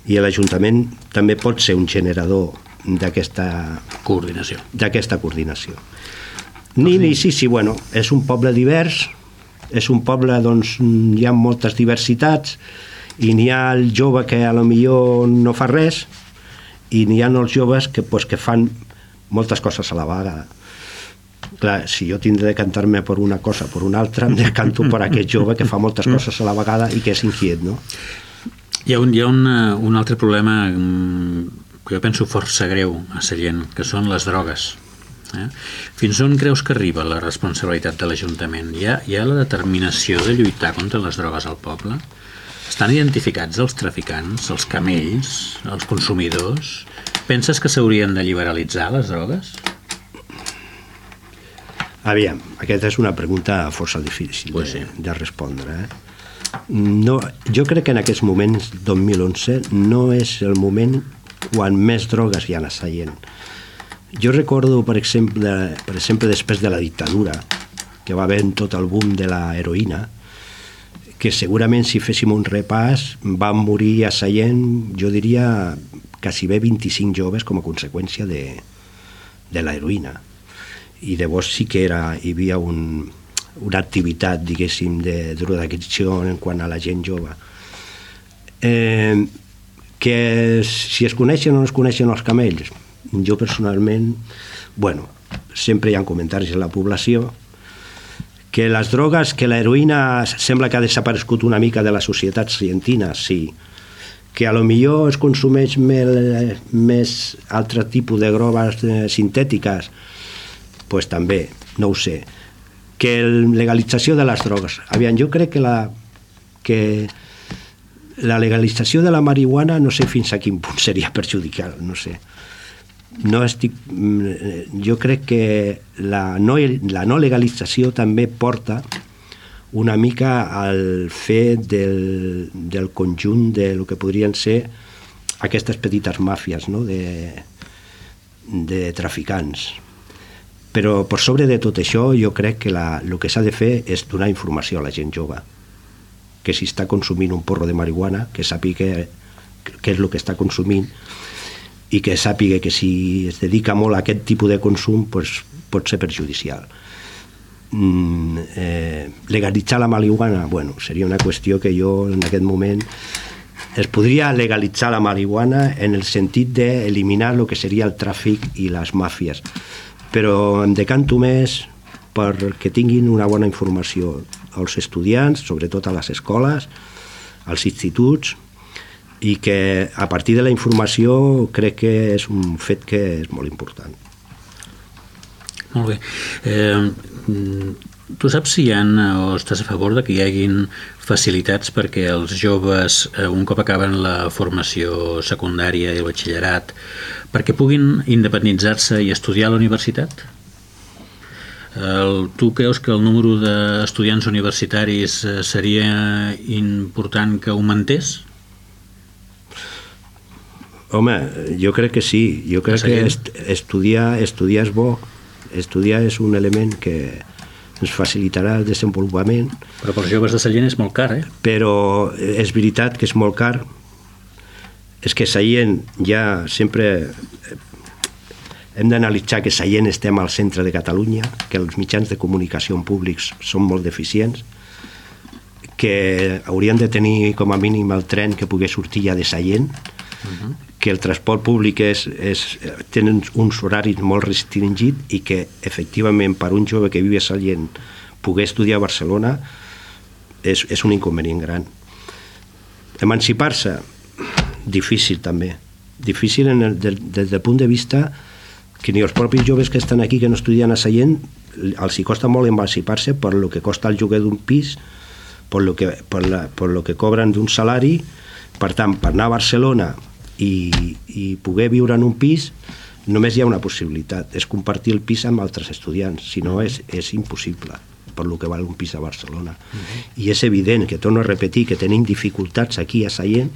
i l'Ajuntament també pot ser un generador d'aquesta coordinació. D'aquesta coordinació. Ni, ni, sí, sí, bueno, és un poble divers, és un poble doncs hi ha moltes diversitats i n'hi ha el jove que a lo millor no fa res i n'hi ha els joves que, pues, que fan moltes coses a la vegada clar, si jo tindré de cantar-me per una cosa per una altra, em canto per aquest jove que fa moltes coses a la vegada i que és inquiet, no? Hi ha un, hi ha un, un altre problema mm, que jo penso força greu a Sallent, que són les drogues. Eh? Fins on creus que arriba la responsabilitat de l'Ajuntament? Hi, ha, hi ha la determinació de lluitar contra les drogues al poble? Estan identificats els traficants, els camells, els consumidors? Penses que s'haurien de liberalitzar les drogues? Aviam, aquesta és una pregunta força difícil pues sí. de, de respondre. Eh? No, jo crec que en aquests moments, 2011, no és el moment quan més drogues hi ha a Sallent. Jo recordo, per exemple, per exemple, després de la dictadura, que va haver tot el boom de la heroïna, que segurament si féssim un repàs van morir a Sallent, jo diria, quasi bé 25 joves com a conseqüència de, de la heroïna i llavors sí que era, hi havia un, una activitat, diguéssim, de drogadicció en quant a la gent jove. Eh, que si es coneixen o no es coneixen els camells, jo personalment, bueno, sempre hi ha comentaris en la població, que les drogues, que l'heroïna sembla que ha desaparegut una mica de la societat argentina, sí, que a lo millor es consumeix més, més altre tipus de drogues eh, sintètiques, pues també, no ho sé. Que la legalització de les drogues. Aviam, jo crec que la, que la legalització de la marihuana no sé fins a quin punt seria perjudicial, no sé. No estic, mm, jo crec que la no, la no legalització també porta una mica al fet del, del conjunt de lo que podrien ser aquestes petites màfies no? de, de traficants però per sobre de tot això jo crec que la, el que s'ha de fer és donar informació a la gent jove que si està consumint un porro de marihuana que sàpiga què és el que està consumint i que sàpiga que si es dedica molt a aquest tipus de consum pues, pot ser perjudicial. Mm, eh, legalitzar la marihuana bueno, seria una qüestió que jo en aquest moment es podria legalitzar la marihuana en el sentit d'eliminar el que seria el tràfic i les màfies. Però em decanto més perquè tinguin una bona informació als estudiants, sobretot a les escoles, als instituts, i que a partir de la informació crec que és un fet que és molt important. Molt bé. Eh, tu saps si hi ha, o estàs a favor de que hi haguin facilitats perquè els joves, eh, un cop acaben la formació secundària i el batxillerat, perquè puguin independitzar-se i estudiar a la universitat? El, tu creus que el número d'estudiants universitaris eh, seria important que augmentés? Home, jo crec que sí. Jo crec que est estudiar, estudiar és bo. Estudiar és un element que ens facilitarà el desenvolupament. Però per joves de Sallent és molt car, eh? Però és veritat que és molt car és que Seient ja sempre eh, hem d'analitzar que Seient estem al centre de Catalunya, que els mitjans de comunicació públics són molt deficients, que haurien de tenir com a mínim el tren que pogués sortir ja de uh que el transport públic és, és, tenen uns horaris molt restringits i que efectivament per un jove que viu a Seient poder estudiar a Barcelona és, és un inconvenient gran. Emancipar-se, difícil també. Difícil en el, des, des del punt de vista que ni els propis joves que estan aquí que no estudien a Seient els hi costa molt emancipar-se per lo que costa el lloguer d'un pis, per lo que, per la, per lo que cobren d'un salari, per tant, per anar a Barcelona i, i poder viure en un pis només hi ha una possibilitat, és compartir el pis amb altres estudiants, si no és, és impossible per lo que val un pis a Barcelona. Uh -huh. I és evident que, torno a repetir, que tenim dificultats aquí a Seient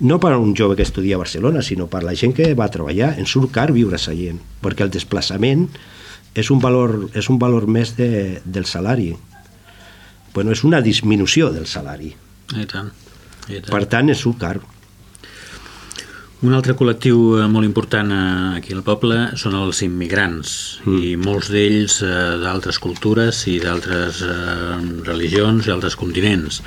no per a un jove que estudia a Barcelona, sinó per la gent que va a treballar. En surt car viure a Sallent, perquè el desplaçament és un valor, és un valor més de, del salari. bueno, és una disminució del salari. I tant. Per tant, és un car. Un altre col·lectiu eh, molt important eh, aquí al poble són els immigrants mm. i molts d'ells eh, d'altres cultures i d'altres eh, religions i altres continents.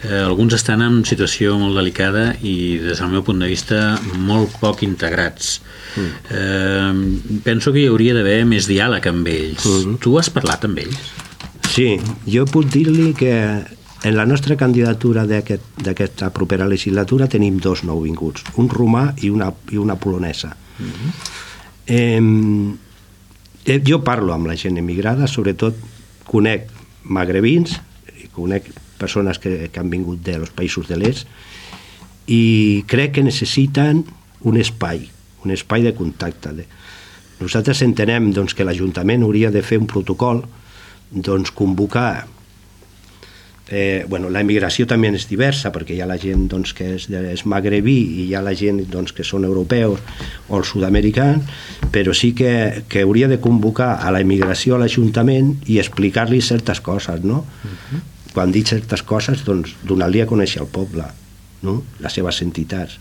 Eh, alguns estan en situació molt delicada i des del meu punt de vista molt poc integrats. Mm. Eh, penso que hi hauria d'haver més diàleg amb ells. Mm. Tu has parlat amb ells? Sí, jo puc dir-li que en la nostra candidatura d'aquesta aquest, propera legislatura tenim dos nouvinguts, un romà i una, i una polonesa. Uh -huh. eh, jo parlo amb la gent emigrada, sobretot conec magrebins, conec persones que, que han vingut dels països de l'est, i crec que necessiten un espai, un espai de contacte. De... Nosaltres entenem doncs, que l'Ajuntament hauria de fer un protocol, doncs, convocar Eh, bueno, la immigració també és diversa perquè hi ha la gent doncs, que és, és magrebí i hi ha la gent doncs, que són europeus o els sud-americans, però sí que, que hauria de convocar a la immigració a l'Ajuntament i explicar-li certes coses, no? Uh -huh. Quan dic certes coses, doncs, donar-li a conèixer el poble, no? les seves entitats.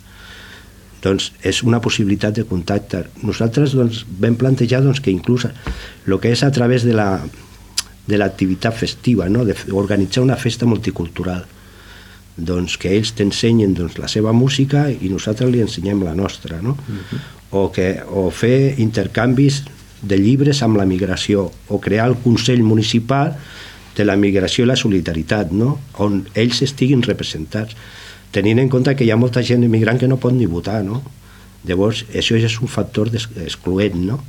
Doncs és una possibilitat de contacte. Nosaltres doncs, vam plantejar doncs, que inclús el que és a través de la, de l'activitat festiva, no? d'organitzar una festa multicultural doncs que ells t'ensenyen doncs, la seva música i nosaltres li ensenyem la nostra no? Uh -huh. o, que, o fer intercanvis de llibres amb la migració o crear el Consell Municipal de la migració i la solidaritat no? on ells estiguin representats tenint en compte que hi ha molta gent immigrant que no pot ni votar no? llavors això ja és un factor excloent no?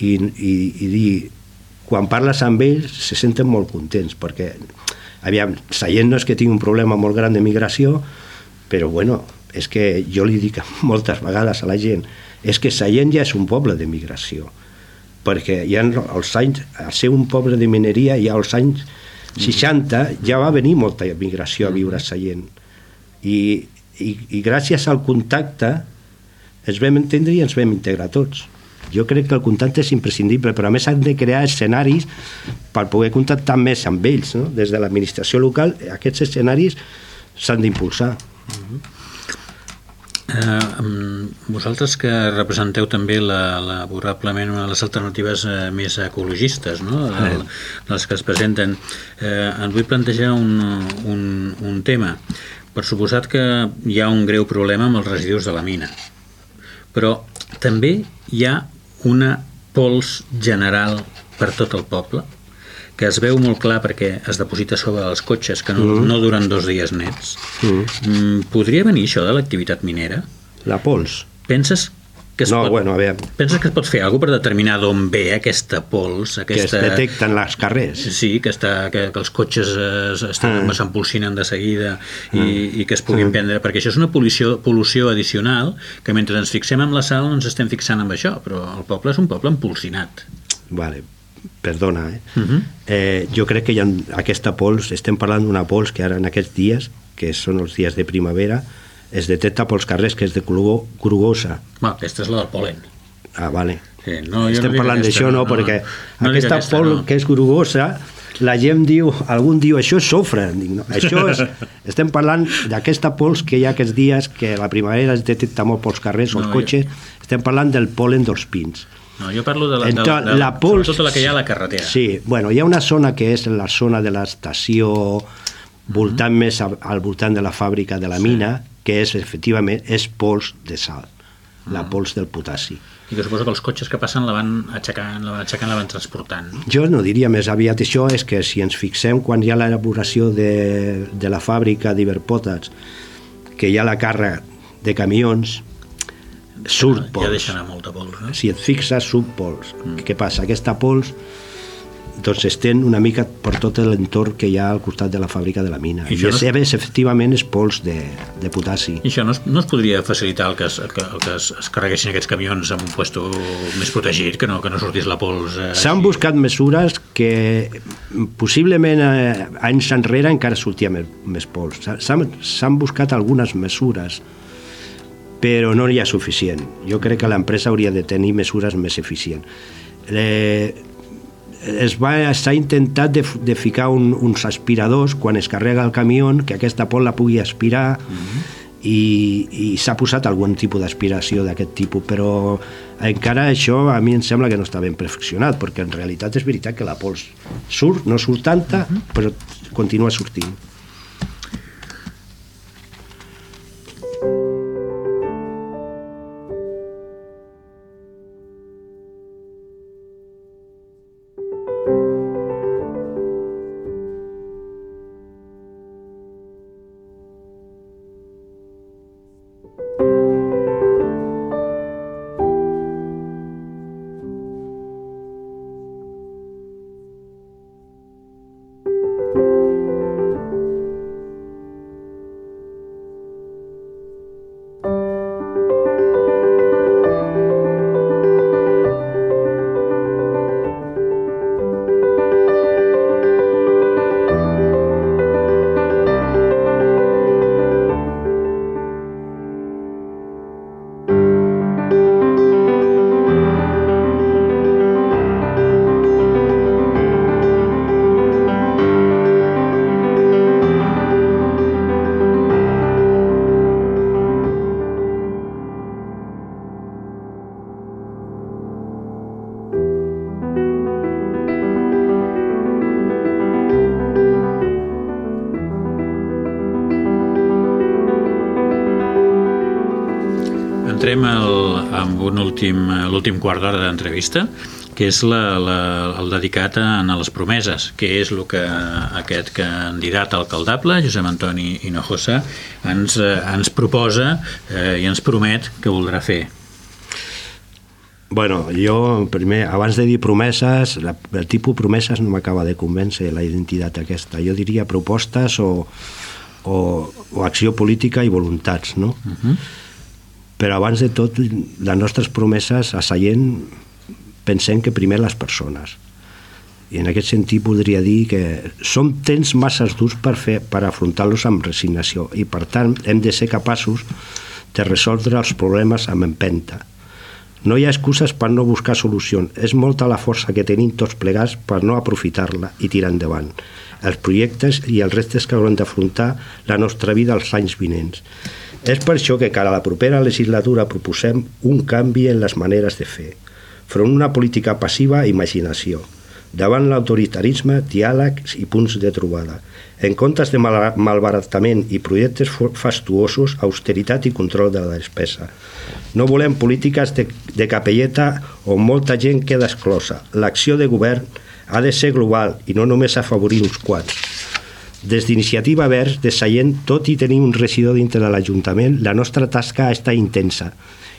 I, i, i dir quan parles amb ells se senten molt contents perquè aviam, Sallent no és que tingui un problema molt gran de migració però bueno, és que jo li dic moltes vegades a la gent és que Sallent ja és un poble de migració perquè ja els anys, a ser un poble de mineria ja als anys 60 ja va venir molta migració a viure a Sallent i, i, i gràcies al contacte ens vam entendre i ens vam integrar tots jo crec que el contacte és imprescindible, però a més han de crear escenaris per poder contactar més amb ells. No? Des de l'administració local, aquests escenaris s'han d'impulsar. Uh -huh. Eh, vosaltres que representeu també la, laborablement una de les alternatives eh, més ecologistes, no? El, les que es presenten, eh, en vull plantejar un, un, un tema. Per suposat que hi ha un greu problema amb els residus de la mina, però també hi ha una pols general per tot el poble que es veu molt clar perquè es deposita sobre els cotxes que no, mm. no duren dos dies nets mm. mm podria venir això de l'activitat minera? La pols? Penses que es no, pot, bueno, a veure... Penses que es pot fer alguna per determinar d'on ve aquesta pols? Aquesta, que es detecten les carrers. Sí, que, està, que, que els cotxes s'empolsinen mm. de seguida i, mm. i que es puguin mm. prendre... Perquè això és una pol·lució, pol·lució addicional que mentre ens fixem en la sal no ens estem fixant en això, però el poble és un poble empolsinat. Vale, perdona, eh? Uh -huh. eh jo crec que hi ha aquesta pols, estem parlant d'una pols que ara en aquests dies, que són els dies de primavera, es detecta pels carrers que és de color grogosa. Bueno, aquesta és la del polen. Ah, vale. Sí, no, Estem no parlant d'això, no, no, perquè no aquesta aquesta, pol no. que és grogosa la gent diu, algun diu, això és sofre. Dic, no, això és, estem parlant d'aquesta pols que hi ha aquests dies, que la primavera es detecta molt pels carrers o els No, cotxes, estem parlant del polen dels pins. No, jo parlo de la, de, Entonces, la, de, la pols- sobretot la que hi ha a la carretera. Sí, bueno, hi ha una zona que és la zona de l'estació voltant Mhm. més a, al voltant de la fàbrica de la mina, que és efectivament és pols de sal, la Mhm. pols del potassi. I que suposo que els cotxes que passen la van aixecant, la van aixecant, la van transportant. Jo no diria més aviat això, és que si ens fixem quan hi ha l'elaboració de, de la fàbrica d'Iberpotats, que hi ha la càrrega de camions, surt Ja pols. deixa anar molta pols, no? Si et fixes, surt pols. Mm. Què passa? Aquesta pols doncs s'estén una mica per tot l'entorn que hi ha al costat de la fàbrica de la mina. I I, això no I és- és, efectivament és pols de, de potassi. I això no es, no es podria facilitar el que es, que, el que es, es carreguessin aquests camions en un puesto més protegit, que no, que no sortís la pols eh, S'han així? buscat mesures que possiblement eh, anys enrere encara sortia més, més pols. S'ha- S'han buscat algunes mesures, però no hi ha suficient. Jo crec que l'empresa hauria de tenir mesures més eficients. Le, es va s'ha intentat de, de ficar un, uns aspiradors quan es carrega el camió que aquesta pols la pugui aspirar mm -hmm. i, i s'ha posat algun tipus d'aspiració d'aquest tipus però encara això a mi em sembla que no està ben perfeccionat perquè en realitat és veritat que la pols surt, no surt tanta mm -hmm. però continua sortint l'últim quart d'hora d'entrevista, que és la, la, el dedicat a, a les promeses, que és el que aquest candidat alcaldable, Josep Antoni Hinojosa, ens, eh, ens proposa eh, i ens promet que voldrà fer. Bueno, jo primer, abans de dir promeses, la, el tipus promeses no m'acaba de convèncer la identitat aquesta. Jo diria propostes o, o, o acció política i voluntats, no? Uh -huh però abans de tot les nostres promeses a Sallent pensem que primer les persones i en aquest sentit podria dir que som temps massa durs per, fer, per afrontar-los amb resignació i per tant hem de ser capaços de resoldre els problemes amb empenta. No hi ha excuses per no buscar solucions. És molta la força que tenim tots plegats per no aprofitar-la i tirar endavant els projectes i els restes que haurem d'afrontar la nostra vida als anys vinents. És per això que cara a la propera legislatura proposem un canvi en les maneres de fer, front una política passiva i imaginació, davant l'autoritarisme, diàlegs i punts de trobada. En comptes de mal malbaratament i projectes fastuosos, austeritat i control de la despesa. No volem polítiques de, de capelleta on molta gent queda exclosa. L'acció de govern ha de ser global i no només afavorir uns quants. Des d'Iniciativa Verds de Sallent, tot i tenir un regidor dintre de l'Ajuntament, la nostra tasca està intensa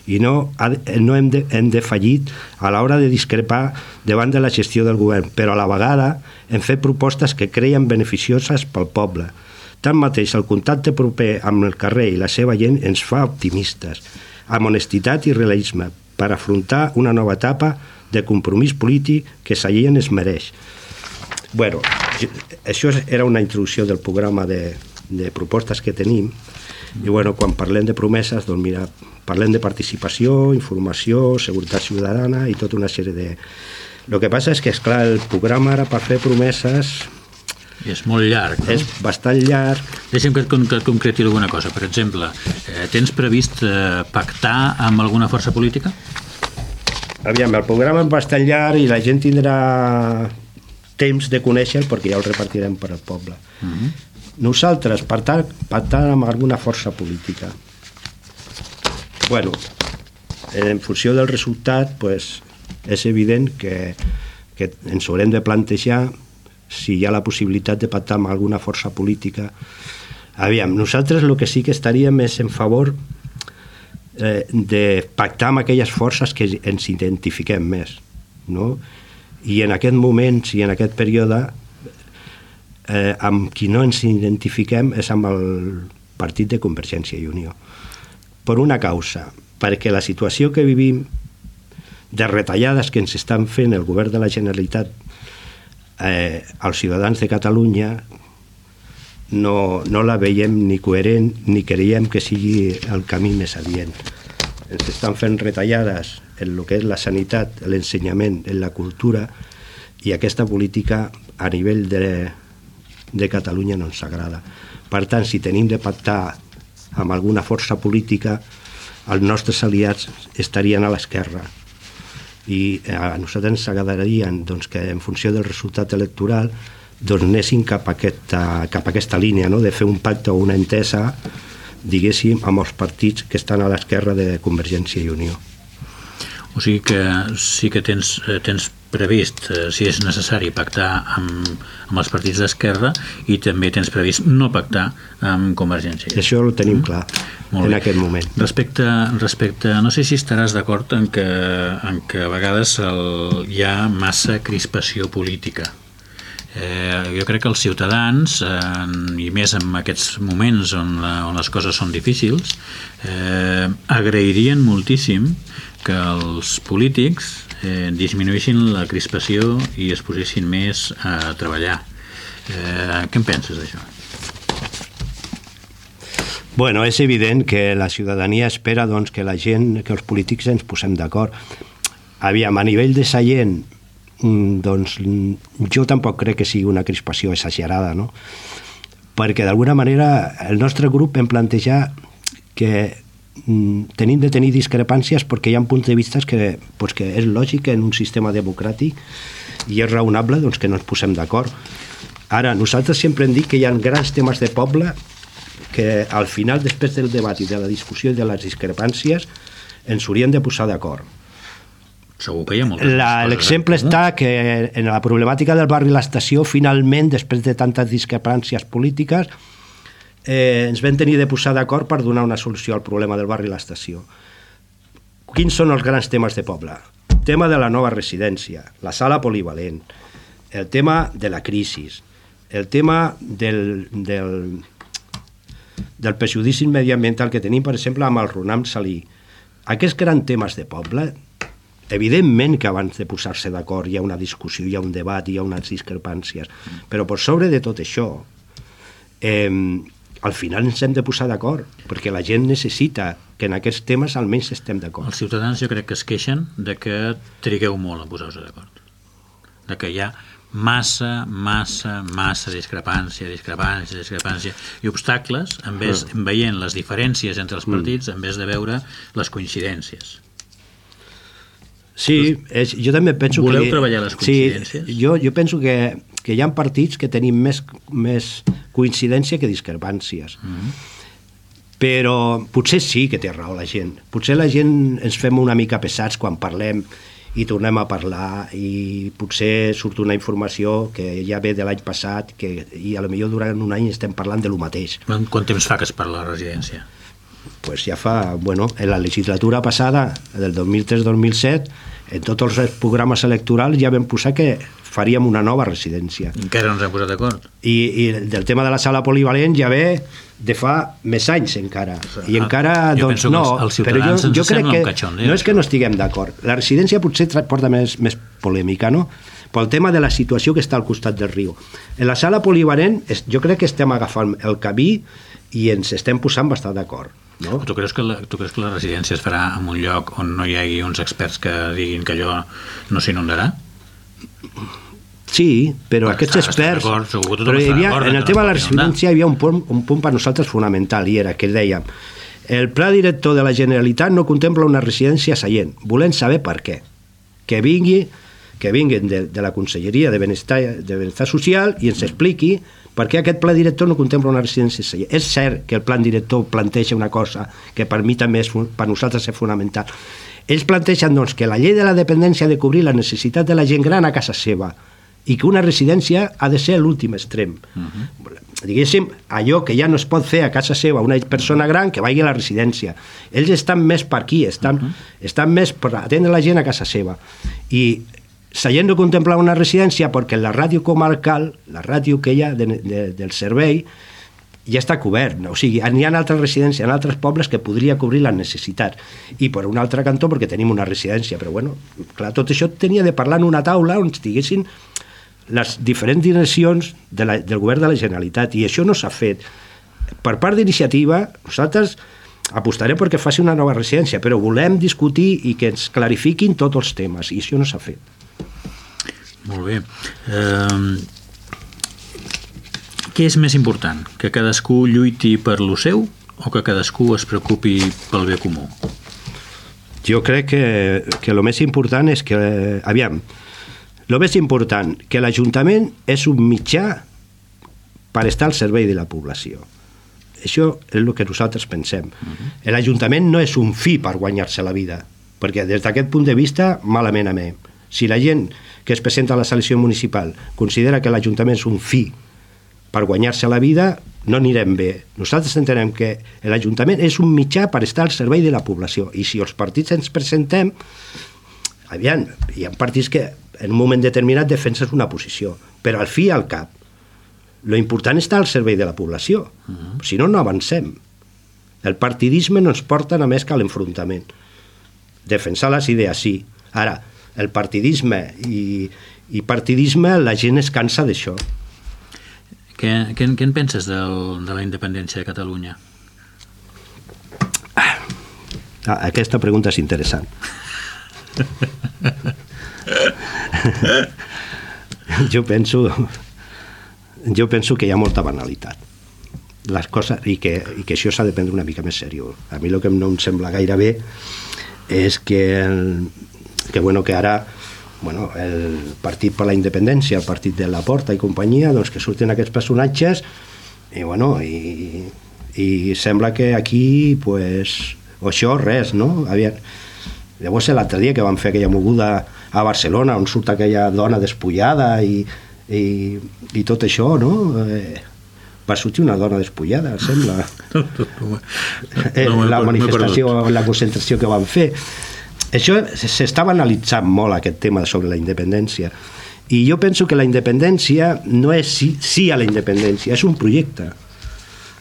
i no, no hem, de, hem de fallit a l'hora de discrepar davant de la gestió del govern, però a la vegada hem fet propostes que creien beneficioses pel poble. Tanmateix, el contacte proper amb el carrer i la seva gent ens fa optimistes, amb honestitat i realisme, per afrontar una nova etapa de compromís polític que Sallent es mereix. Bueno, això era una introducció del programa de, de propostes que tenim i bueno, quan parlem de promeses doncs mira, parlem de participació, informació, seguretat ciutadana i tota una sèrie de... El que passa és que, és clar el programa ara per fer promeses i és molt llarg, no? És bastant llarg. Deixa'm que et, que et concreti alguna cosa. Per exemple, eh, tens previst eh, pactar amb alguna força política? Aviam, el programa és bastant llarg i la gent tindrà temps de conèixer perquè ja el repartirem per al poble. Uh mhm. -huh. Nosaltres, tant, tant amb alguna força política. bueno, en funció del resultat, pues, és evident que, que ens haurem de plantejar si hi ha la possibilitat de pactar amb alguna força política. Aviam, nosaltres el que sí que estaríem més en favor eh, de pactar amb aquelles forces que ens identifiquem més, no? i en aquest moment i en aquest període eh, amb qui no ens identifiquem és amb el partit de Convergència i Unió. Per una causa perquè la situació que vivim de retallades que ens estan fent el govern de la Generalitat eh, als ciutadans de Catalunya no, no la veiem ni coherent ni creiem que sigui el camí més adient. Ens estan fent retallades en el que és la sanitat, l'ensenyament, en la cultura, i aquesta política a nivell de, de Catalunya no ens agrada. Per tant, si tenim de pactar amb alguna força política, els nostres aliats estarien a l'esquerra i a nosaltres ens agradaria doncs, que en funció del resultat electoral doncs anessin cap a aquesta, cap a aquesta línia, no? de fer un pacte o una entesa diguéssim, amb els partits que estan a l'esquerra de Convergència i Unió. O sigui que sí que tens, eh, tens previst, eh, si és necessari, pactar amb, amb els partits d'esquerra i també tens previst no pactar amb Convergència. Això ho tenim mm. clar Molt en bé. aquest moment. Respecte, respecte, no sé si estaràs d'acord en, que, en que a vegades el, hi ha massa crispació política Eh, jo crec que els ciutadans, eh, i més en aquests moments on, la, on les coses són difícils, eh, agrairien moltíssim que els polítics eh, disminuïssin la crispació i es posessin més a treballar. Eh, què en penses d'això? Bueno, és evident que la ciutadania espera doncs, que la gent, que els polítics ens posem d'acord. Aviam, a nivell de sa gent, Mm, doncs jo tampoc crec que sigui una crispació exagerada, no? perquè d'alguna manera el nostre grup hem plantejat que mm, tenim de tenir discrepàncies perquè hi ha punts de vista que, pues, que és lògic en un sistema democràtic i és raonable doncs, que no ens posem d'acord. Ara, nosaltres sempre hem dit que hi ha grans temes de poble que al final, després del debat i de la discussió i de les discrepàncies, ens haurien de posar d'acord Segur que hi ha moltes L'exemple està que en la problemàtica del barri l'estació, finalment, després de tantes discrepàncies polítiques, eh, ens vam tenir de posar d'acord per donar una solució al problema del barri l'estació. Quins són els grans temes de poble? El tema de la nova residència, la sala polivalent, el tema de la crisi, el tema del, del, del perjudici mediambiental que tenim, per exemple, amb el Runam Salí. Aquests grans temes de poble Evidentment que abans de posar-se d'acord hi ha una discussió, hi ha un debat, hi ha unes discrepàncies, però per sobre de tot això, eh, al final ens hem de posar d'acord, perquè la gent necessita que en aquests temes almenys estem d'acord. Els ciutadans jo crec que es queixen de que trigueu molt a posar-vos d'acord. De que hi ha massa, massa, massa discrepància, discrepància, discrepància i obstacles, en vez, mm. en veient les diferències entre els partits, en vez de veure les coincidències. Sí, és, jo també penso Voleu que... Voleu treballar les coincidències? Sí, jo, jo penso que, que hi ha partits que tenim més, més coincidència que discrepàncies. Mm -hmm. Però potser sí que té raó la gent. Potser la gent ens fem una mica pesats quan parlem i tornem a parlar i potser surt una informació que ja ve de l'any passat que, i a lo millor durant un any estem parlant de lo mateix. Quant, quant temps fa que es parla de la residència? pues ja fa, bueno, en la legislatura passada, del 2003-2007, en tots els programes electorals ja vam posar que faríem una nova residència. Encara no ens hem posat d'acord. I, I del tema de la sala polivalent ja ve de fa més anys encara. I ah, encara, jo doncs, no, però jo, jo crec que no és que no estiguem d'acord. La residència potser porta més, més polèmica, no? pel tema de la situació que està al costat del riu. En la sala polivalent jo crec que estem agafant el camí i ens estem posant bastant d'acord no? Tu, creus que la, tu creus que la residència es farà en un lloc on no hi hagi uns experts que diguin que allò no s'inundarà? Sí, però Perquè aquests experts... Però hi havia, en el tema de la residència hi havia un punt, un punt per nosaltres fonamental, i era que dèiem el pla director de la Generalitat no contempla una residència seient. Volem saber per què. Que vingui que vinguin de, de la Conselleria de Benestar, de Benestar Social i ens expliqui per què aquest pla director no contempla una residència seient. És cert que el pla director planteja una cosa que per mi també és, per nosaltres és fonamental. Ells plantegen doncs, que la llei de la dependència ha de cobrir la necessitat de la gent gran a casa seva i que una residència ha de ser l'últim extrem. Uh -huh. Diguéssim, allò que ja no es pot fer a casa seva una persona gran que vagi a la residència. Ells estan més per aquí, estan, uh -huh. estan més per atendre la gent a casa seva. I Seient no contemplar una residència perquè la ràdio comarcal, la ràdio que hi ha de, de, del servei, ja està cobert. O sigui, n'hi ha altres residències en altres pobles que podria cobrir les necessitats. I per un altre cantó perquè tenim una residència. Però bueno, clar, tot això tenia de parlar en una taula on estiguessin les diferents direccions de la, del govern de la Generalitat i això no s'ha fet. Per part d'iniciativa, nosaltres apostarem perquè faci una nova residència, però volem discutir i que ens clarifiquin tots els temes i això no s'ha fet. Molt bé. Eh, què és més important? Que cadascú lluiti per lo seu o que cadascú es preocupi pel bé comú? Jo crec que, que el més important és que, aviam, el més important, que l'Ajuntament és un mitjà per estar al servei de la població. Això és el que nosaltres pensem. Uh -huh. L'Ajuntament no és un fi per guanyar-se la vida, perquè des d'aquest punt de vista, malament a mi. Si la gent que es presenta a la selecció municipal considera que l'Ajuntament és un fi per guanyar-se la vida, no anirem bé. Nosaltres entenem que l'Ajuntament és un mitjà per estar al servei de la població i si els partits ens presentem, aviam, hi ha partits que en un moment determinat defensen una posició, però al fi i al cap lo important està al servei de la població. Uh -huh. Si no, no avancem. El partidisme no ens porta a més que a l'enfrontament. Defensar les idees, sí. Ara, el partidisme i, i partidisme, la gent es cansa d'això. Què, què, què en penses del, de la independència de Catalunya? Ah, aquesta pregunta és interessant. jo penso jo penso que hi ha molta banalitat les coses, i, que, i que això s'ha de prendre una mica més seriós. A mi el que no em sembla gaire bé és que, el, que, bueno, que ara bueno, el Partit per la Independència, el Partit de la Porta i companyia, doncs que surten aquests personatges i, bueno, i, i sembla que aquí, pues, o això, res, no? Aviam, llavors l'altre dia que van fer aquella moguda a Barcelona on surt aquella dona despullada i, i, i tot això, no? Eh, va sortir una dona despullada, sembla. eh, la manifestació, la concentració que van fer. Això s'estava analitzant molt, aquest tema sobre la independència. I jo penso que la independència no és sí, sí a la independència, és un projecte.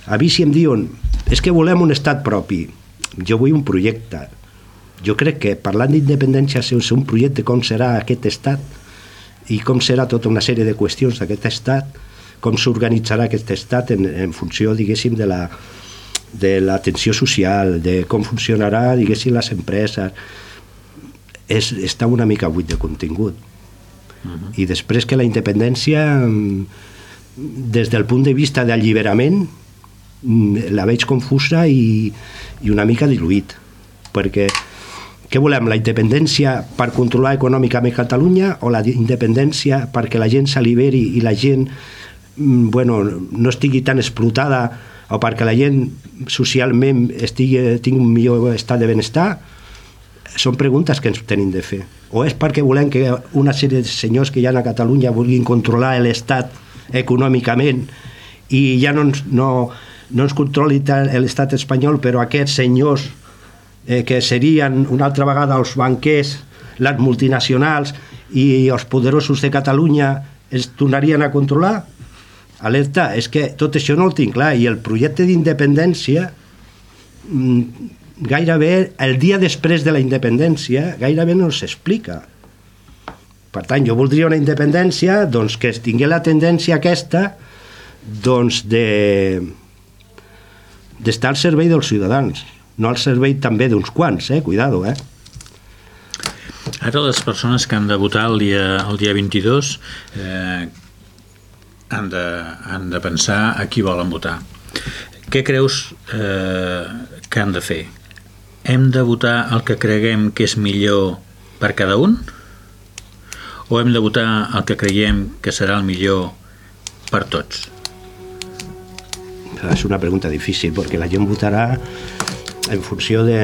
A mi si em diuen és que volem un estat propi, jo vull un projecte. Jo crec que parlant d'independència sense un projecte com serà aquest estat, i com serà tota una sèrie de qüestions d'aquest estat, com s'organitzarà aquest estat en, en funció, diguéssim, de la, de l'atenció social, de com funcionarà, diguéssim, les empreses, és, està una mica buit de contingut. Uh -huh. I després que la independència, des del punt de vista d'alliberament, la veig confusa i, i una mica diluït, perquè què volem, la independència per controlar econòmicament Catalunya o la independència perquè la gent s'aliberi i la gent mm, bueno, no estigui tan explotada o perquè la gent socialment estigui, tingui un millor estat de benestar són preguntes que ens tenim de fer o és perquè volem que una sèrie de senyors que hi ha a Catalunya vulguin controlar l'Estat econòmicament i ja no ens, no, no ens controli l'estat espanyol però aquests senyors eh, que serien una altra vegada els banquers, les multinacionals i els poderosos de Catalunya es tornarien a controlar? Alerta, és que tot això no ho tinc clar i el projecte d'independència mm, gairebé el dia després de la independència gairebé no s'explica. Per tant, jo voldria una independència doncs, que tingui la tendència aquesta doncs, de d'estar al servei dels ciutadans no al servei també d'uns quants, eh? Cuidado, eh? Ara les persones que han de votar el dia, el dia 22 eh, han, de, han de pensar a qui volen votar. Què creus eh, que han de fer? Hem de votar el que creguem que és millor per cada un? O hem de votar el que creiem que serà el millor per tots? És una pregunta difícil, perquè la gent votarà en funció de...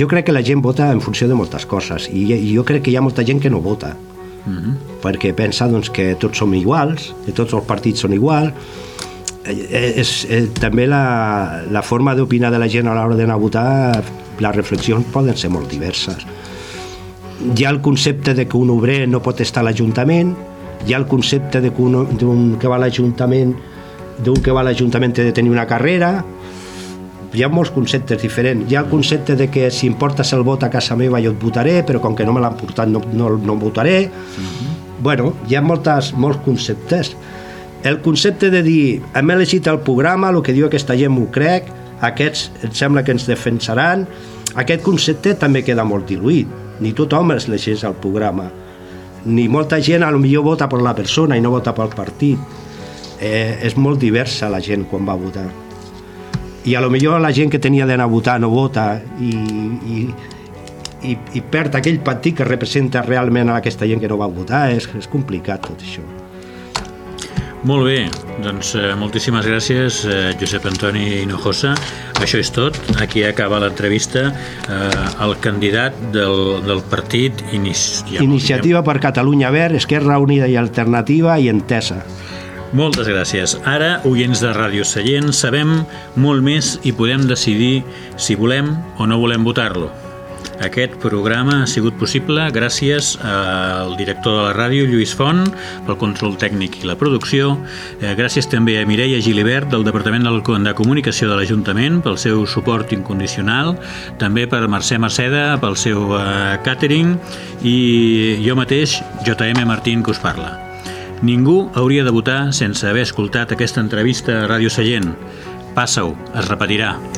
Jo crec que la gent vota en funció de moltes coses i, jo crec que hi ha molta gent que no vota uh mhm. -huh. perquè pensa doncs, que tots som iguals, que tots els partits són iguals és, eh, també la, la forma d'opinar de la gent a l'hora d'anar a votar les reflexions poden ser molt diverses hi ha el concepte de que un obrer no pot estar a l'Ajuntament hi ha el concepte de que un, un que va a l'Ajuntament d'un que va a l'Ajuntament té de tenir una carrera hi ha molts conceptes diferents. Hi ha el concepte de que si em portes el vot a casa meva jo et votaré, però com que no me l'han portat no, no, no votaré. Uh mhm. -huh. Bueno, hi ha moltes, molts conceptes. El concepte de dir hem elegit el programa, el que diu aquesta gent m'ho crec, aquests em sembla que ens defensaran, aquest concepte també queda molt diluït. Ni tothom es llegeix el programa ni molta gent a lo millor vota per la persona i no vota pel partit. Eh, és molt diversa la gent quan va votar. I a lo millor la gent que tenia d'anar a votar no vota i, i, i, i perd aquell partit que representa realment a aquesta gent que no va votar. És, és complicat tot això. Molt bé, doncs eh, moltíssimes gràcies eh, Josep Antoni Hinojosa. Això és tot, aquí acaba l'entrevista eh, al candidat del, del partit Inici... Iniciativa per Catalunya Verd, Esquerra Unida i Alternativa i Entesa. Moltes gràcies. Ara, oients de Ràdio Sallent, sabem molt més i podem decidir si volem o no volem votar-lo. Aquest programa ha sigut possible gràcies al director de la ràdio, Lluís Font, pel control tècnic i la producció, eh, gràcies també a Mireia Gilibert, del Departament de Comunicació de l'Ajuntament, pel seu suport incondicional, també per Mercè Merceda, pel seu eh, catering, i jo mateix, JM Martín, que us parla. Ningú hauria de votar sense haver escoltat aquesta entrevista a Ràdio Sallent. Passa-ho, es repetirà.